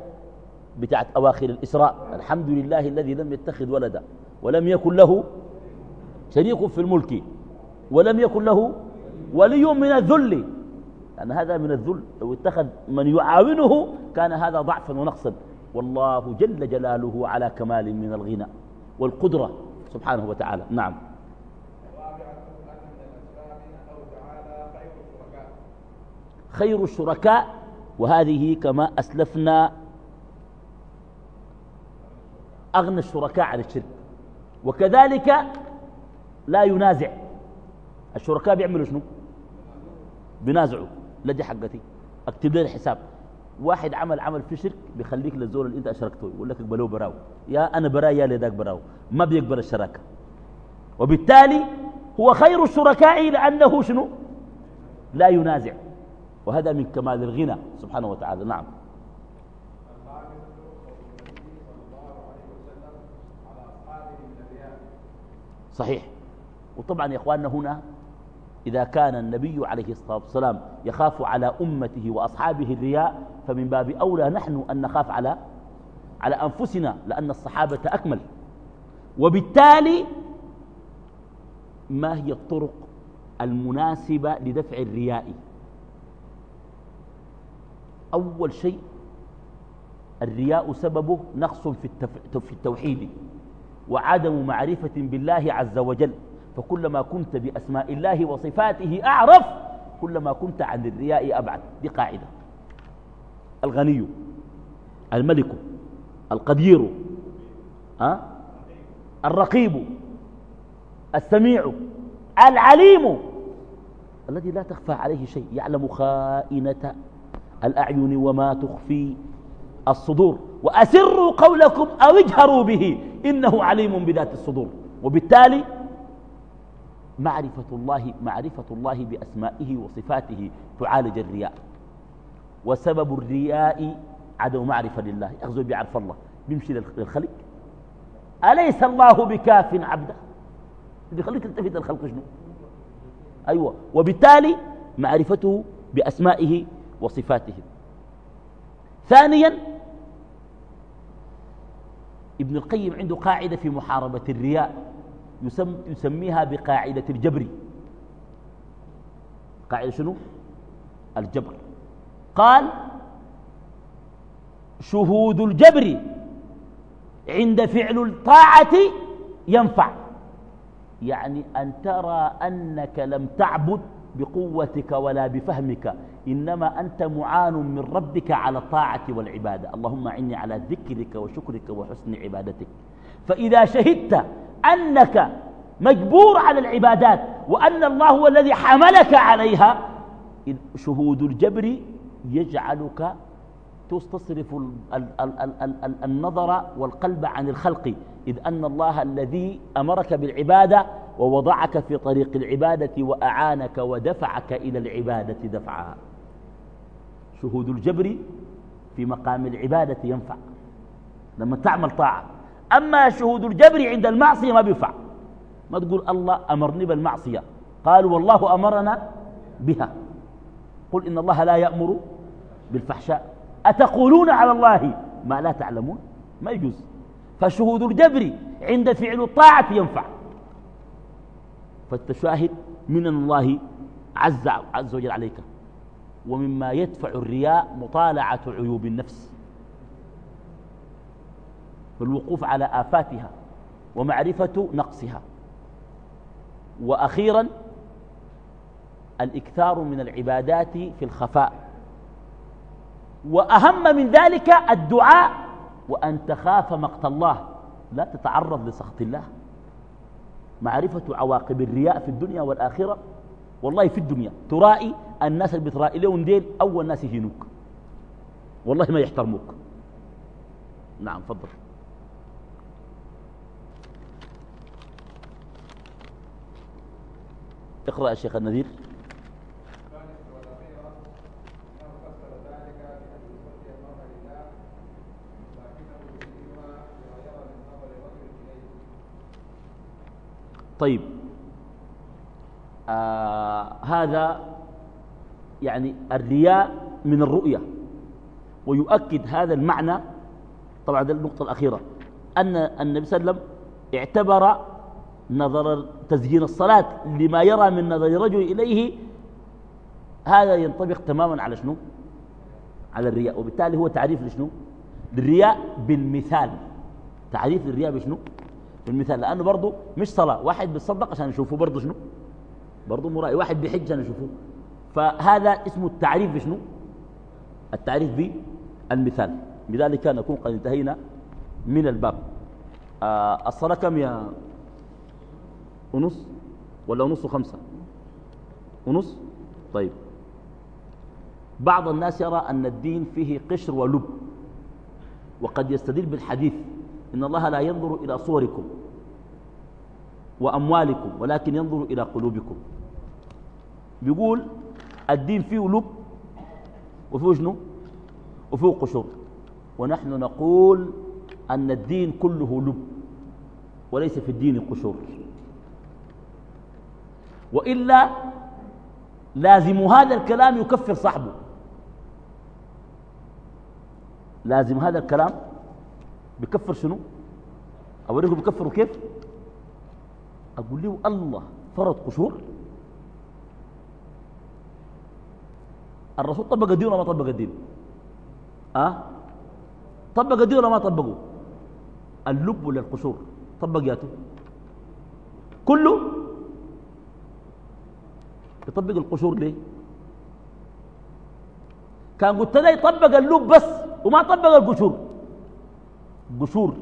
بتاعت أواخر الإسراء. الحمد لله الذي لم يتخذ ولدا ولم يكن له شريك في الملك ولم يكن له ولي من الذل. لأن يعني هذا من الذل. لو اتخذ من يعاونه كان هذا ضعفا ونقصا. والله جل جلاله على كمال من الغنى. والقدرة سبحانه وتعالى. نعم. خير الشركاء وهذه كما أسلفنا أغنى الشركاء على الشرك. وكذلك لا ينازع. الشركاء بيعملوا شنو؟ بينازعوا. لدي حقتي. أكتب لي الحساب. واحد عمل عمل في شرك بيخليك للزول اللي انت أشركته يقول لك اقبلوه براو. يا أنا براي يا لذاك براو. ما بيقبل الشراكة. وبالتالي هو خير الشركاء لأنه شنو؟ لا ينازع. وهذا من كمال الغنى سبحانه وتعالى. نعم. صحيح. وطبعا يا إخواننا هنا إذا كان النبي عليه الصلاة والسلام يخاف على أمته وأصحابه الرياء فمن باب أولى نحن أن نخاف على على أنفسنا لأن الصحابة أكمل. وبالتالي ما هي الطرق المناسبة لدفع الرياء؟ أول شيء الرياء سببه نقص في التوحيد وعدم معرفة بالله عز وجل. فكلما كنت بأسماء الله وصفاته أعرف كلما كنت عن الرياء أبعد. دي قاعدة. الغني الملك القدير؟ الرقيب السميع العليم الذي لا تخفى عليه شيء يعلم خائنة الأعين وما تخفي الصدور. وأسروا قولكم أو اجهروا به إنه عليم بذات الصدور. وبالتالي معرفة الله معرفة الله بأسمائه وصفاته تعالج الرياء. وسبب الرياء عدم معرفة لله. يخزو بيعرف الله. بيمشي للخلق. أليس الله بكاف عبده؟ بيخليك تلتفت للخلق شنو؟ أيوة. وبالتالي معرفته بأسمائه وصفاته. ثانيا ابن القيم عنده قاعدة في محاربة الرياء. يسم يسميها بقاعدة الجبر. قاعدة شنو؟ الجبر. قال شهود الجبر عند فعل الطاعة ينفع. يعني أن ترى أنك لم تعبد بقوتك ولا بفهمك إنما أنت معان من ربك على الطاعة والعبادة. اللهم عني على ذكرك وشكرك وحسن عبادتك. فإذا شهدت أنك مجبور على العبادات وأن الله هو الذي حملك عليها شهود الجبر يجعلك تصرف النظر والقلب عن الخلق. إذ أن الله الذي أمرك بالعبادة ووضعك في طريق العبادة وأعانك ودفعك إلى العبادة دفعها شهود الجبر في مقام العبادة ينفع. لما تعمل طاعة. أما شهود الجبر عند المعصية ما بينفع. ما تقول الله أمرني بالمعصية. قالوا والله أمرنا بها. قل إن الله لا يأمر بالفحشاء. أتقولون على الله ما لا تعلمون؟ ما يجوز. فشهود الجبر عند فعل الطاعة ينفع. فالتشاهد من الله عز, عز وجل عليك. ومما يدفع الرياء مطالعة عيوب النفس. والوقوف على آفاتها ومعرفة نقصها. وأخيرا الإكثار من العبادات في الخفاء. وأهم من ذلك الدعاء وأن تخاف مقت الله. لا تتعرض لسخط الله. معرفة عواقب الرياء في الدنيا والآخرة. والله في الدنيا. ترائي الناس اللي بترائي لهم ديل أول ناس يهينوك والله ما يحترموك. نعم فضل اقرأ يا شيخ النذير. طيب. آه هذا يعني الرياء من الرؤية ويؤكد هذا المعنى. طبعا ده النقطة الأخيرة أن النبي صلى الله عليه وسلم اعتبر نظر تزيين الصلاة لما يرى من نظر الرجل إليه. هذا ينطبق تماما على شنو؟ على الرياء وبالتالي هو تعريف لشنو؟ للرياء بالمثال. تعريف للرياء بشنو؟ بالمثال لأنه برضه مش صلاة واحد بيتصدق عشان يشوفه برضه شنو؟ برضه مرائي واحد بيحج عشان يشوفه. فهذا اسمه التعريف بشنو؟ التعريف بالمثال. بذلك نكون قد انتهينا من الباب. آه الصلاة كم يا ونص ولا ونص وخمسة ونص طيب. بعض الناس يرى أن الدين فيه قشر ولب وقد يستدل بالحديث. إن الله لا ينظر إلى صوركم وأموالكم ولكن ينظر إلى قلوبكم. بيقول الدين فيه لب وفيه شنو؟ وفيه قشور. ونحن نقول أن الدين كله لب وليس في الدين قشور. وإلا لازم هذا الكلام يكفر صاحبه. لازم هذا الكلام بكفر شنو؟ أوريكم بكفروا كيف؟ أقول له الله فرض قشور. الرسول طبق الدين ولا ما طبق الدين؟ أه؟ طبق الدين ولا ما طبقه؟ اللب ولا القشور؟ طبق ياته كله؟ يطبق القشور ليه؟ كان قلت له يطبق اللب بس وما طبق القشور. قشور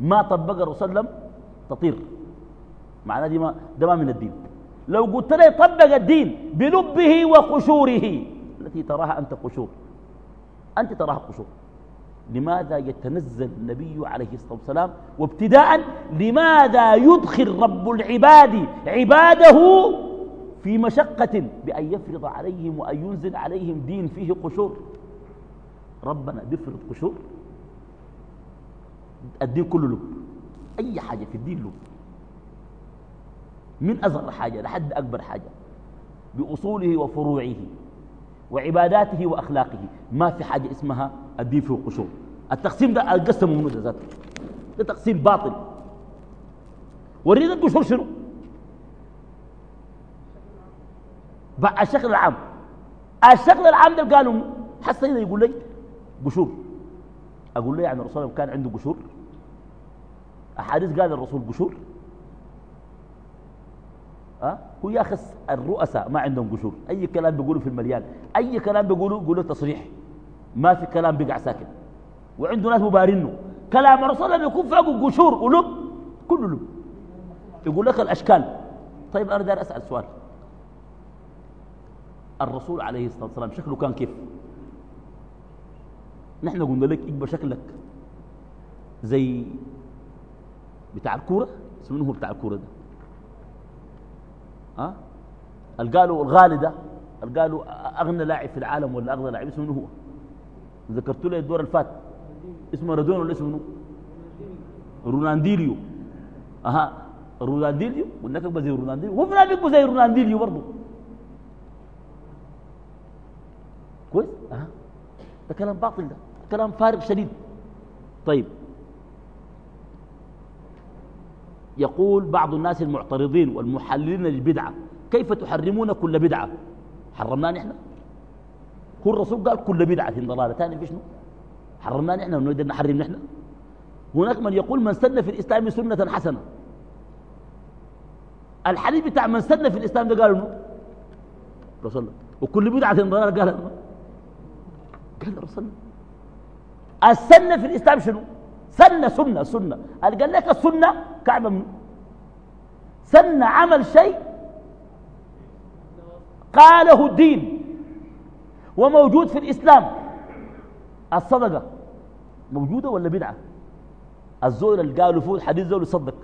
ما طبق الرسول صلى الله عليه وسلم تطير. معناه دي ما ده ما من الدين. لو قلت له يطبق الدين بلبه وقشوره التي تراها أنت قشور. أنت تراها قشور. لماذا يتنزل النبي عليه الصلاة والسلام؟ وابتداء لماذا يدخل رب العباد عباده في مشقة بأن يفرض عليهم وأن ينزل عليهم دين فيه قشور؟ ربنا بيفرض قشور. الدين كله لب. أي حاجة في الدين لب. من أصغر حاجة لحد أكبر حاجة. بأصوله وفروعه وعباداته وأخلاقه. ما في حاجة اسمها الدين فيه قشور. التقسيم ده القسم منه ذاته. ده تقسيم باطل. ورينا القشور شنو؟ الشكل العام. الشكل العام ده قالوا حسن يقول لي قشور. أقول له يعني الرسول كان عنده قشور؟ أحاديث قال الرسول قشور؟ أه؟ هو ياخس الرؤساء ما عندهم قشور. أي كلام بيقولوا في المليان. أي كلام بيقولوا يقولوا تصريح. ما في كلام بيقع ساكن. وعنده ناس مبارينه كلام الرسول لما يكون فوقه قشور ولب كله لب. يقول لك الأشكال. طيب أنا دار أسأل سؤال. الرسول عليه الصلاة والسلام شكله كان كيف؟ نحن قلنا لك يبقى شكلك. زي بتاع الكورة؟ اسمه بتاع الكورة ده؟ ها؟ قالوا الغالي ده قالوا أغنى لاعب في العالم ولا أغنى لاعب؟ اسمه هو؟ ذكرت له الدور الفات. اسمه رادون ولا اسمه رونانديليو أها رونانديليو قلنا لك زي رونانديليو فلان بيبقى زي رونانديليو برضه. كويس؟ أها. ده كلام باطل ده. كلام فارغ شديد. طيب. يقول بعض الناس المعترضين والمحللين للبدعة كيف تحرمون كل بدعة؟ حرمناه نحن؟ هو الرسول قال كل بدعة ضلالة ثاني في شنو؟ حرمناه نحن ونقدر نحرم نحن؟ هناك من يقول من سن في الإسلام سنة حسنة. الحديث بتاع من سن في الإسلام ده قالوا رسول الله. وكل بدعة ضلالة قال قال الرسول السنة في الإسلام شنو؟ سنة سنة سنة. قال لك السنة كعبة منه سنة عمل شيء قاله الدين وموجود في الإسلام. الصدقة موجودة ولا بدعة؟ الزول اللي قالوا فيه الحديث زول يصدق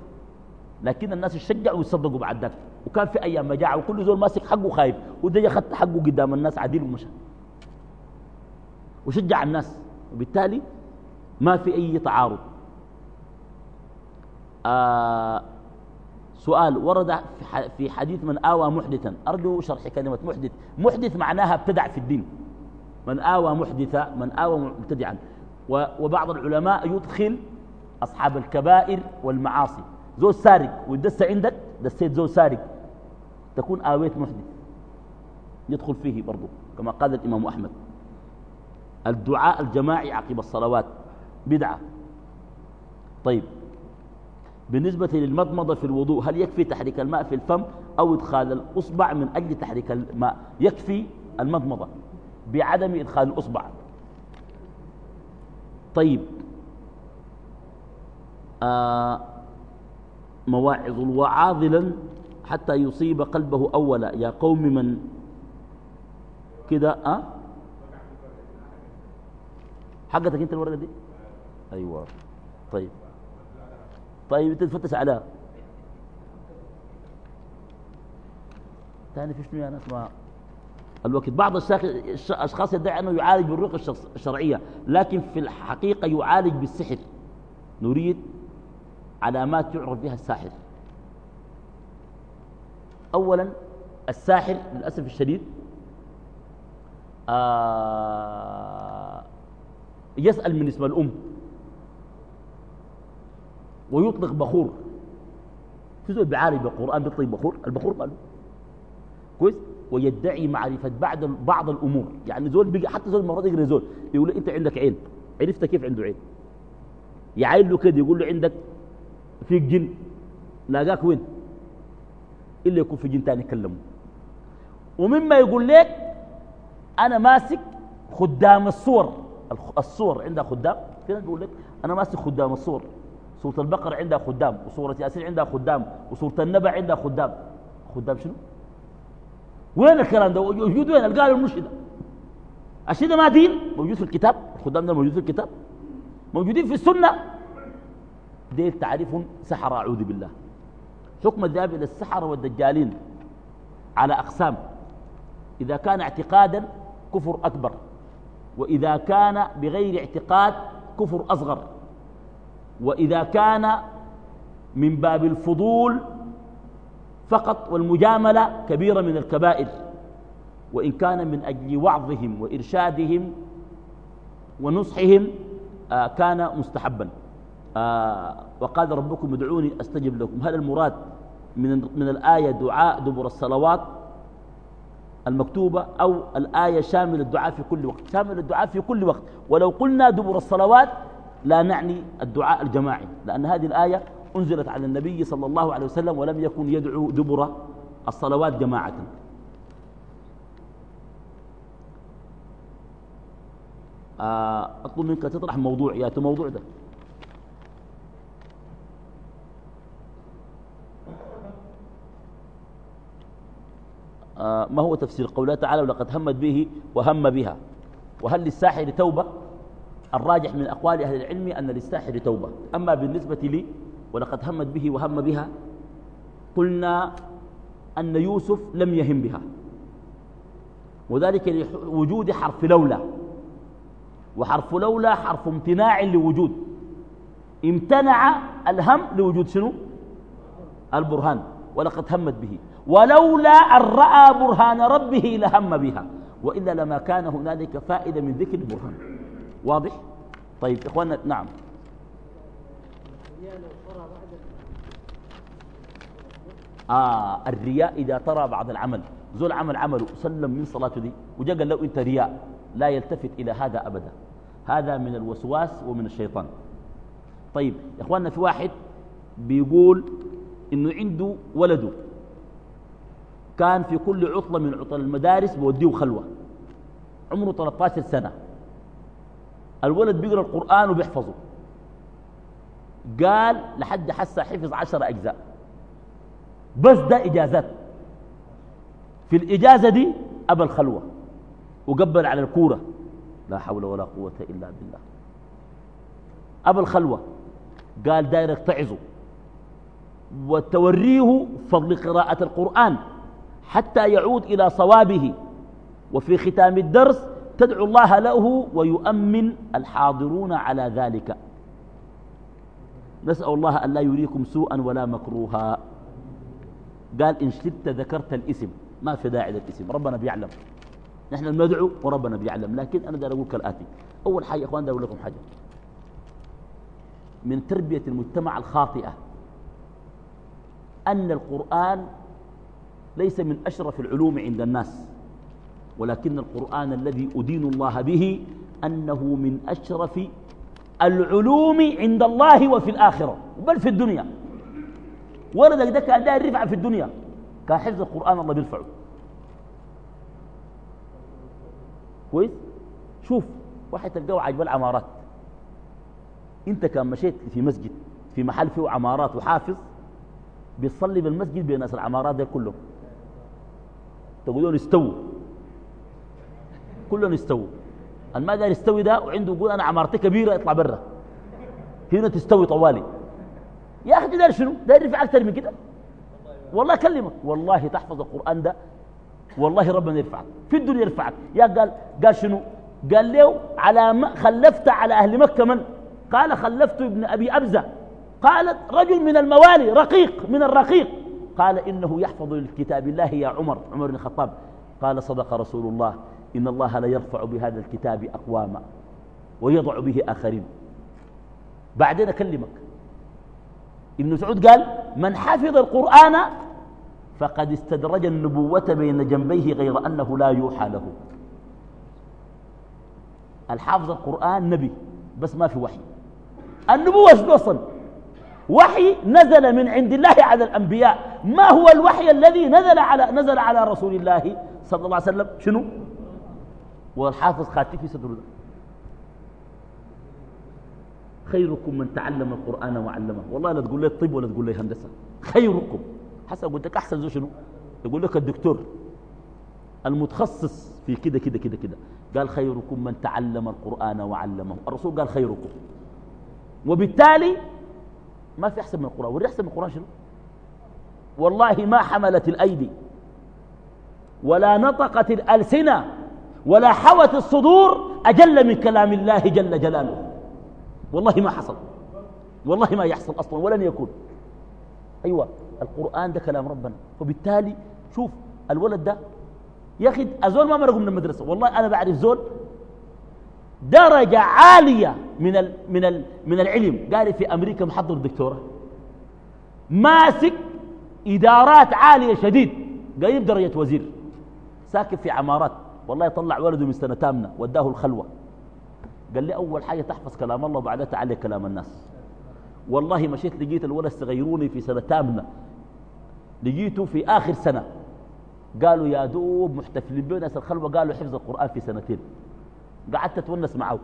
لكن الناس يشجعوا ويصدقوا بعد ذلك. وكان في أيام مجاعة وكل زول ماسك حقه خايف وده أخذت حقه قدام الناس عديل ومشى. وشجع الناس. وبالتالي ما في أي تعارض. آه سؤال ورد في حديث من آوى محدثا. أرجو شرح كلمة محدث. محدث معناها ابتدع في الدين. من آوى محدثا من آوى مبتدعا. وبعض العلماء يدخل أصحاب الكبائر والمعاصي. زول سارق ويدس عندك؟ دسيت زول سارق. تكون آويت محدث. يدخل فيه برضو كما قال الإمام أحمد. الدعاء الجماعي عقب الصلوات. بدعة. طيب. بالنسبة للمضمضة في الوضوء هل يكفي تحريك الماء في الفم أو إدخال الأصبع من أجل تحريك الماء؟ يكفي المضمضة. بعدم إدخال الأصبع. طيب. آه مواعظ الوعاظ حتى يصيب قلبه أولا. يا قوم من كده أه؟ حقتك انت الورقة دي؟ أيوة. طيب. طيب انت تفتش عليها ثاني في شنو يا ناس؟ ما. الوقت. بعض الأشخاص يدعي أنه يعالج بالرقى الشرعية لكن في الحقيقة يعالج بالسحر. نريد علامات يعرف بها الساحر. أولا الساحر للأسف الشديد آه يسأل من اسم الأم ويطلق بخور. في زول بيعالج بالقرآن بيطلق بخور البخور قالوا كويس؟ ويدعي معرفة بعض بعض الأمور. يعني زول بيجي حتى زول مرات يقرأ زول يقول له أنت عندك عين. عرفت كيف عنده عين؟ يعاين له كده يقول له عندك فيك جن. لاقاك وين؟ إلا يكون في جن تاني يكلمه. ومما يقول لك أنا ماسك خدام الصور. الصور عندها خدام. في ناس بيقول لك أنا ماسك خدام الصور. سورة البقرة عندها خدام وسورة ياسين عندها خدام وسورة النبع عندها خدام. خدام شنو؟ وين الكلام ده؟ موجود وين؟ القال المرشدة الشيء ده ما دين؟ موجود في الكتاب. الخدام ده موجود في الكتاب. موجودين في السنة. ديل تعريف سحر أعوذ بالله. حكم الذهاب إلى السحرة والدجالين على أقسام. إذا كان اعتقادا كفر أكبر. وإذا كان بغير اعتقاد كفر أصغر. وإذا كان من باب الفضول فقط والمجاملة كبيرة من الكبائر. وإن كان من أجل وعظهم وإرشادهم ونصحهم آه كان مستحبا. آه وقال ربكم ادعوني أستجب لكم. هذا المراد من, من الآية دعاء دبر الصلوات المكتوبة أو الآية شامل الدعاء في كل وقت. شامل الدعاء في كل وقت. ولو قلنا دبر الصلوات لا نعني الدعاء الجماعي لأن هذه الآية أنزلت على النبي صلى الله عليه وسلم ولم يكن يدعو دبر الصلوات جماعة. آه، أطلب منك تطرح موضوع يا موضوع ده. ما هو تفسير؟ قوله تعالى ولقد همت به وهم بها. وهل للساحر توبة؟ الراجح من أقوال أهل العلم أن للساحر توبة. أما بالنسبة لي ولقد همت به وهم بها قلنا أن يوسف لم يهم بها. وذلك لوجود حرف لولا. وحرف لولا حرف امتناع لوجود. امتنع الهم لوجود شنو؟ البرهان. ولقد همت به. ولولا أن رأى برهان ربه لهم بها. وإلا لما كان هنالك فائدة من ذكر البرهان. واضح؟ طيب إخواننا نعم. آه الرياء إذا ترى بعد العمل. زول عمل عمله سلم من صلاته دي. وجاء قال له أنت رياء لا يلتفت إلى هذا أبدا. هذا من الوسواس ومن الشيطان. طيب إخواننا في واحد بيقول إنه عنده ولده. كان في كل عطلة من عطل المدارس بوديه خلوة. عمره 13 سنة. الولد بيقرأ القرآن وبيحفظه. قال لحد حسا حفظ عشر أجزاء. بس ده إجازات. في الإجازة دي أبى الخلوة. وقبل على الكورة. لا حول ولا قوة إلا بالله. أبى الخلوة. قال داير يتعظه وتوريه فضل قراءة القرآن. حتى يعود إلى صوابه. وفي ختام الدرس تدعو الله له ويؤمن الحاضرون على ذلك. نسأل الله أن لا يريكم سوءا ولا مكروها. قال إن شلت ذكرت الاسم. ما في داعي للاسم. ربنا بيعلم. نحن ندعو وربنا بيعلم. لكن أنا دار أقول كالآتي. أول حاجة يا أخوان دار أقول لكم حاجة. من تربية المجتمع الخاطئة. أن القرآن ليس من أشرف العلوم عند الناس ولكن القرآن الذي أدين الله به أنه من أشرف العلوم عند الله وفي الآخرة بل في الدنيا. ولدك ده كان داير رفع في الدنيا كان حفظ القرآن الله بيرفعه. كويس؟ شوف واحد تلقاه عجب العمارات انت كان مشيت في مسجد في محل فيه عمارات وحافظ بيصلي بالمسجد بين ناس العمارات دي كلهم. تقولون استووا. كلهم استووا. ما دار يستوي ده وعنده يقول أنا عمارتي كبيرة يطلع برا. هنا تستوي طوالي. يا أخي دار شنو؟ دار يرفع أكثر من كده؟ والله اكلمك والله تحفظ القرآن ده. والله ربنا يرفعك. في الدنيا يرفعك. يا قال قال شنو؟ قال له على ما خلفت على أهل مكة من؟ قال خلفت ابن أبي أبزة. قالت رجل من الموالي رقيق من الرقيق. قال إنه يحفظ لكتاب الله يا عمر عمر بن الخطاب قال صدق رسول الله إن الله لا يرفع بهذا الكتاب أقواما ويضع به آخرين. بعدين أكلمك. ابن سعود قال من حفظ القرآن فقد استدرج النبوة بين جنبيه غير أنه لا يوحى له. الحافظ القرآن نبي بس ما في وحي. النبوة شنو أصلا؟ وحي نزل من عند الله على الأنبياء. ما هو الوحي الذي نزل على نزل على رسول الله صلى الله عليه وسلم؟ شنو؟ والحافظ خاتي في صدره خيركم من تعلم القرآن وعلمه. والله لا تقول لي الطب ولا تقول لي هندسة. خيركم. حسب قلت لك أحسن زو شنو؟ يقول لك الدكتور المتخصص في كده كده كده كده. قال خيركم من تعلم القرآن وعلمه. الرسول قال خيركم. وبالتالي ما في أحسن من القرآن. واللي أحسن من القرآن شنو؟ والله ما حملت الأيدي ولا نطقت الألسنة ولا حوت الصدور أجل من كلام الله جل جلاله. والله ما حصل والله ما يحصل أصلا ولن يكون. أيوة القرآن ده كلام ربنا. وبالتالي شوف الولد ده يا أخي أزول ما مرقوا من المدرسة. والله أنا بعرف زول درجة عالية من ال من ال من العلم. قال في أمريكا محضر دكتوراه. ماسك إدارات عالية شديد. قريب درجة وزير. ساكن في عمارات. والله يطلع ولده من سنة تامنة وداه الخلوة. قال لي أول حاجة تحفظ كلام الله وبعدها تعلي كلام الناس. والله مشيت لقيت الولد استغيروني في سنة تامنة. لقيته في آخر سنة. قالوا يا دوب محتفلين بين ناس الخلوة قالوا حفظ القرآن في سنتين. قعدت أتونس معه.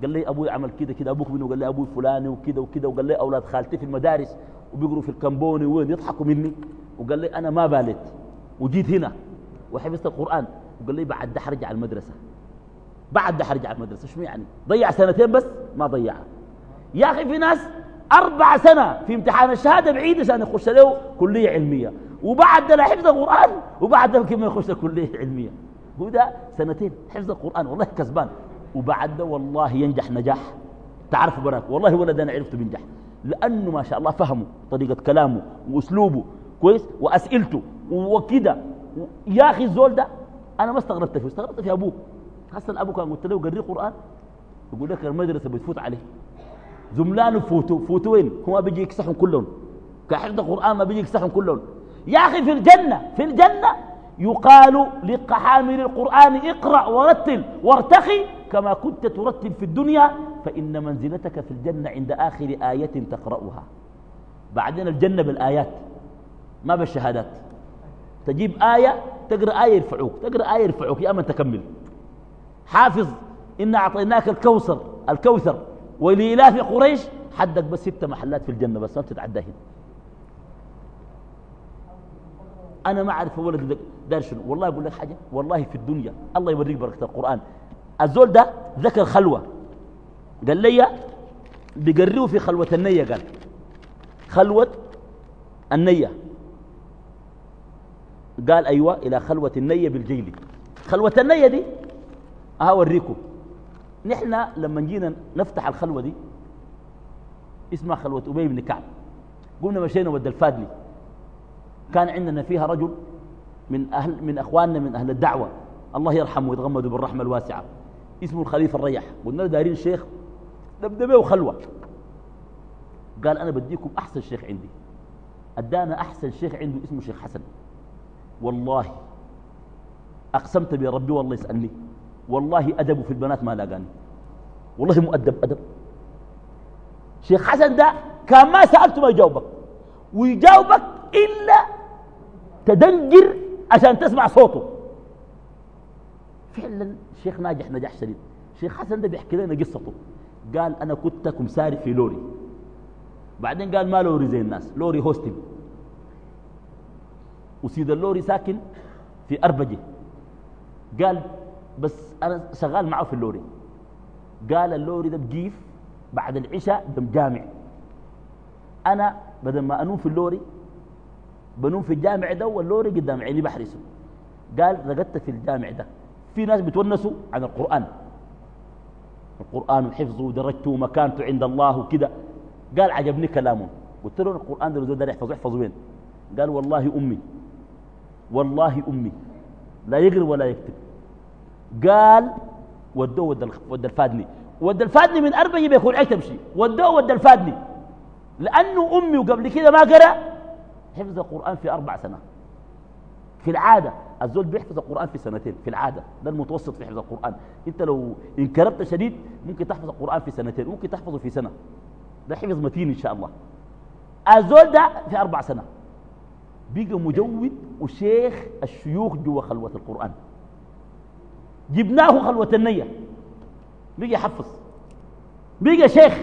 قال لي أبوي عمل كده كده أبوك منه قال لي أبوي فلاني وكده وكده وقال لي أولاد خالتي في المدارس وبيقروا في الكمبوني وين يضحكوا مني. وقال لي أنا ما بالت وجيت هنا وحفظت القرآن. وقال لي بعد ده حرجع المدرسة. بعد ده حرجع المدرسة. شو يعني؟ ضيع سنتين بس؟ ما ضيعها يا أخي في ناس أربع سنة في امتحان الشهادة بعيد عشان يخش له كلية علمية. وبعد ده حفظ القرآن وبعد ده كيف يخش كلية علمية. هو ده سنتين حفظ القرآن والله كسبان. وبعد ده والله ينجح نجاح. تعرف براك والله ولد أنا عرفته بينجح. لأنه ما شاء الله فهمه طريقة كلامه وأسلوبه كويس وأسئلته وكده. يا أخي الزول ده أنا ما استغربت فيه استغربت في أبوك حسن أبوك كان قلت له قريه قرآن يقول لك المدرسة بتفوت عليه. زملانه فوتوا فوتوا وين هو بيجي يكسحهم كلهم. كحفظ القرآن ما بيجي يكسحهم كلهم. يا أخي في الجنة في الجنة يقال لحامل القرآن اقرأ ورتل وارتقي كما كنت ترتل في الدنيا فإن منزلتك في الجنة عند آخر آية تقرأها. بعدين الجنة بالآيات. ما بالشهادات. تجيب آية تقرأ آية يرفعوك. تقرأ آية يرفعوك يا من تكمل. حافظ إن أعطيناك الكوثر الكوثر. ولإلاف قريش حدك بس ست محلات في الجنة بس ما تتعدى هنا. أنا ما أعرف ولد دار شنو. والله أقول لك حاجة والله في الدنيا الله يوريك بركة القرآن. الزول ده ذكر خلوة. قال لي بيقريه في خلوة النية قال. خلوة النية. قال أيوة إلى خلوة النية بالجيل. خلوة النية دي أوريكم. نحن لما جينا نفتح الخلوة دي اسمها خلوة أبي بن كعب. قمنا مشينا ود الفادلي كان عندنا فيها رجل من أهل من أخواننا من أهل الدعوة. الله يرحمه ويتغمده بالرحمة الواسعة. اسمه الخليفة الريح قلنا له دارين شيخ دبدبة وخلوة. قال أنا بديكم أحسن شيخ عندي. أدانا أحسن شيخ عنده اسمه شيخ حسن. والله أقسمت بربي والله يسألني. والله أدبه في البنات ما لاقاني. والله مؤدب أدب شيخ حسن ده كان ما سألته ما يجاوبك. ويجاوبك إلا تدنجر عشان تسمع صوته. فعلا الشيخ ناجح نجاح شديد. الشيخ حسن ده بيحكي لنا قصته. قال أنا كنت كمساري في لوري. بعدين قال ما لوري زي الناس لوري Austin. وسيد اللوري ساكن في أربجة. قال بس أنا شغال معه في اللوري. قال اللوري ده بقيف بعد العشاء جنب جامع. أنا بدل ما أنوم في اللوري بنوم في الجامع ده واللوري قدام عيني بحرسه. قال رقدت في الجامع ده. في ناس بتونسوا عن القرآن. القرآن وحفظه ودرجته ومكانته عند الله وكده. قال عجبني كلامه. قلت له القرآن ده ده يحفظه يحفظه وين؟ قال والله أمي والله أمي لا يقرأ ولا يكتب. قال ودوه ود الفادني. ود الفادني من أربعة بيكون عيك تمشي ودوه ود الفادني. لأنه أمي وقبل كده ما قرأ حفظ القرآن في أربع سنوات في العادة. الزول بيحفظ القرآن في سنتين في العادة ده المتوسط في حفظ القرآن. انت لو انكربت شديد ممكن تحفظ القرآن في سنتين ممكن تحفظه في سنة. ده حفظ متين إن شاء الله. الزول ده في أربع سنة. بقى مجود وشيخ الشيوخ جوا خلوة القرآن. جبناه خلوة النية. بقى يحفظ. بقى شيخ.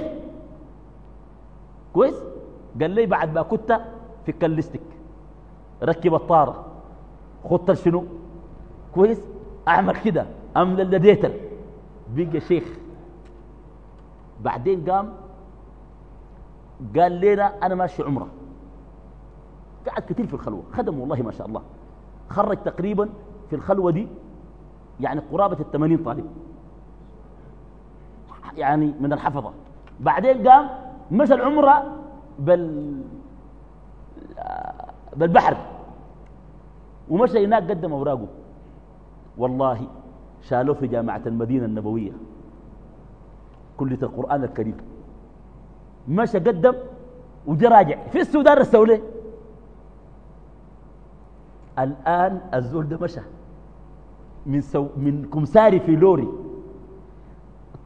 كويس؟ قال لي بعد ما كنت في كلستك ركب الطارة. خط شنو؟ كويس؟ اعمل كده. امل لديتر. بقى شيخ. بعدين قام قال لنا أنا ماشي عمرة. قعد كثير في الخلوة. خدم والله ما شاء الله. خرج تقريبا في الخلوة دي يعني قرابة الثمانين طالب. يعني من الحفظة. بعدين قام مشى العمرة بال بالبحر. ومشى هناك قدم أوراقه. والله شالوه في جامعة المدينة النبوية. كلية القرآن الكريم. مشى قدم وجا راجع. في السودان رسولة الآن الزول ده مشى. من, سو من كمساري في لوري.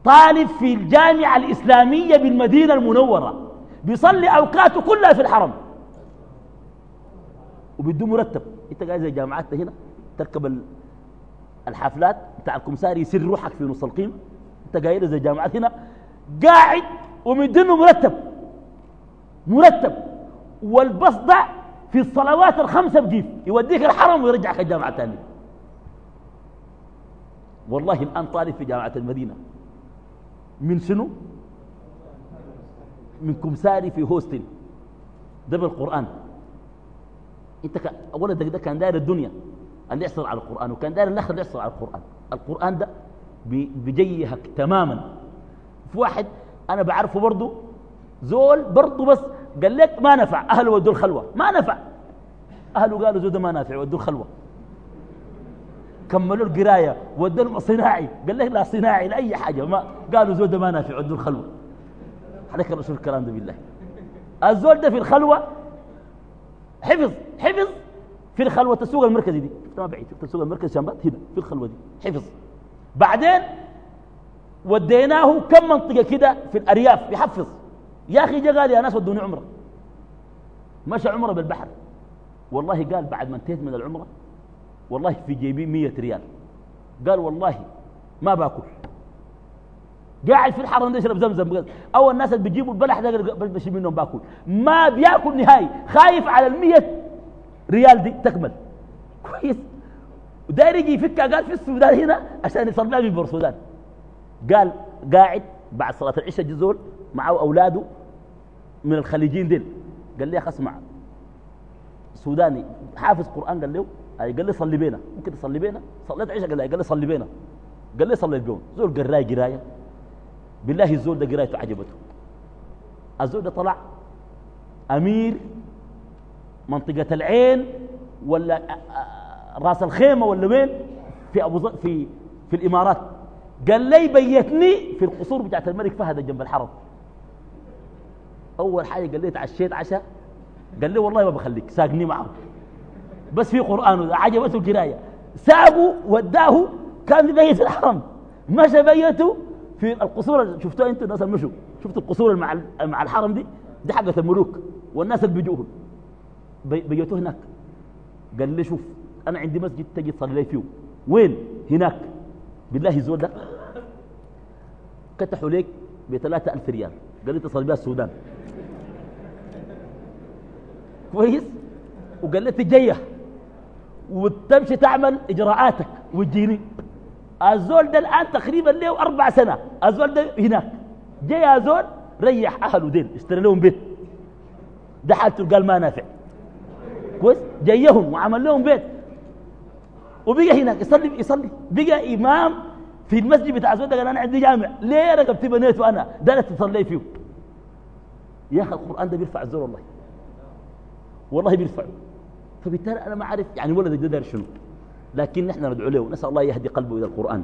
طالب في الجامعة الإسلامية بالمدينة المنورة. بيصلي أوقاته كلها في الحرم. وبدون مرتب. إنت قاعد زي جامعات هنا تركب الحفلات بتاع الكمساري يسر روحك في نص القيمة. إنت قاعد زي جامعات هنا قاعد ومدينه مرتب مرتب. والبص ده في الصلوات الخمسة بجيف يوديك الحرم ويرجعك الجامعة ثاني والله الآن طالب في جامعة المدينة. من شنو؟ من كمساري في هوستن. ده بالقرآن. انت ك... ولدك ده كان داير الدنيا اللي يحصل على القرآن وكان داير الآخر اللي يحصل على القرآن. القرآن ده بيجيهك تماما. في واحد أنا بعرفه برضه زول برضه بس قال لك ما نفع أهله ودوا الخلوة. ما نفع. أهله قالوا زود ما نافع ودوا الخلوة. كملوا القراية ودوا صناعي قال لك لا صناعي لاي حاجة. ما قالوا زود ما نافع ودوا الخلوة. عليك الرسول الكلام ده بالله الزول ده في الخلوة حفظ حفظ في الخلوة السوق المركزي دي. ما بعيد. شفت السوق المركزي شامبات؟ هنا في الخلوة دي. حفظ. بعدين وديناه كم منطقة كده في الأرياف. يحفظ. يا أخي جا قال يا ناس ودوني عمرة. مشى عمرة بالبحر. والله قال بعد ما انتهيت من العمرة والله في جيبي مية ريال. قال والله ما باكل. قاعد في الحرم يشرب زمزم. أو الناس اللي بيجيبوا البلح ده بشرب منهم باكل. ما بياكل نهائي. خايف على المية ريال دي تكمل. كويس. وداير يجي يفكها قال في السودان هنا عشان يصلي بور السودان. قال قاعد بعد صلاة العشاء جزول معه أولاده من الخليجيين ديل. قال لي يا أخي اسمع سوداني حافظ قرآن؟ قال له. قال لي صلي بينا. ممكن تصلي بينا؟ صليت عشاء؟ قال لي صلي بينا. قال لي صليت بيهم زول قرايه قراية. بالله الزول ده قرايته عجبته. الزول ده طلع أمير منطقة العين ولا راس الخيمة ولا وين؟ في أبو في في الإمارات. قال لي بيتني في القصور بتاعت الملك فهد جنب الحرم. أول حاجة قال لي تعشيت عشاء. قال لي والله ما بخليك ساقني معه. بس في قرآن عجبته القراية. ساقه وداه كان بيت في الحرم. مشى بيته في القصور شفتوها أنتوا الناس المشوا شفتوا القصور مع مع الحرم دي؟ دي حقت الملوك. والناس اللي بيجوهم. بيته هناك. قال لي شوف أنا عندي مسجد تجي تصلي لي فيه. وين؟ هناك. بالله الزول ده. كتحوا ليك ب 3000 ريال. قال لي تصلي بها السودان. كويس؟ وقال لي تجيه وتمشي تعمل إجراءاتك. وتجيني. الزول ده الآن تقريبا له أربع سنة. الزول ده هناك. جاي زول ريح أهله دين اشتري لهم بيت. ده حالته قال ما نافع. كويس؟ جايهم وعمل لهم بيت. وبقى هناك يصلي يصلي. بقى إمام في المسجد بتاع زود قال أنا عندي جامع. ليه رقبتي بنيته أنا؟ ده تصلي فيه. يا أخي القرآن ده بيرفع الزور والله. والله بيرفعه. فبالتالي أنا ما أعرف يعني ولدك ده دار شنو. لكن نحن ندعو له. نسأل الله يهدي قلبه إلى القرآن.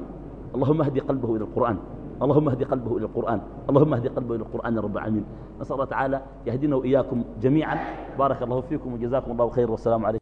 اللهم اهدي قلبه إلى القرآن. اللهم اهدي قلبه إلى القرآن. اللهم اهدي قلبه إلى القرآن يا رب العالمين. نسأل الله تعالى يهدينا وإياكم جميعا. بارك الله فيكم وجزاكم الله خير. والسلام عليكم.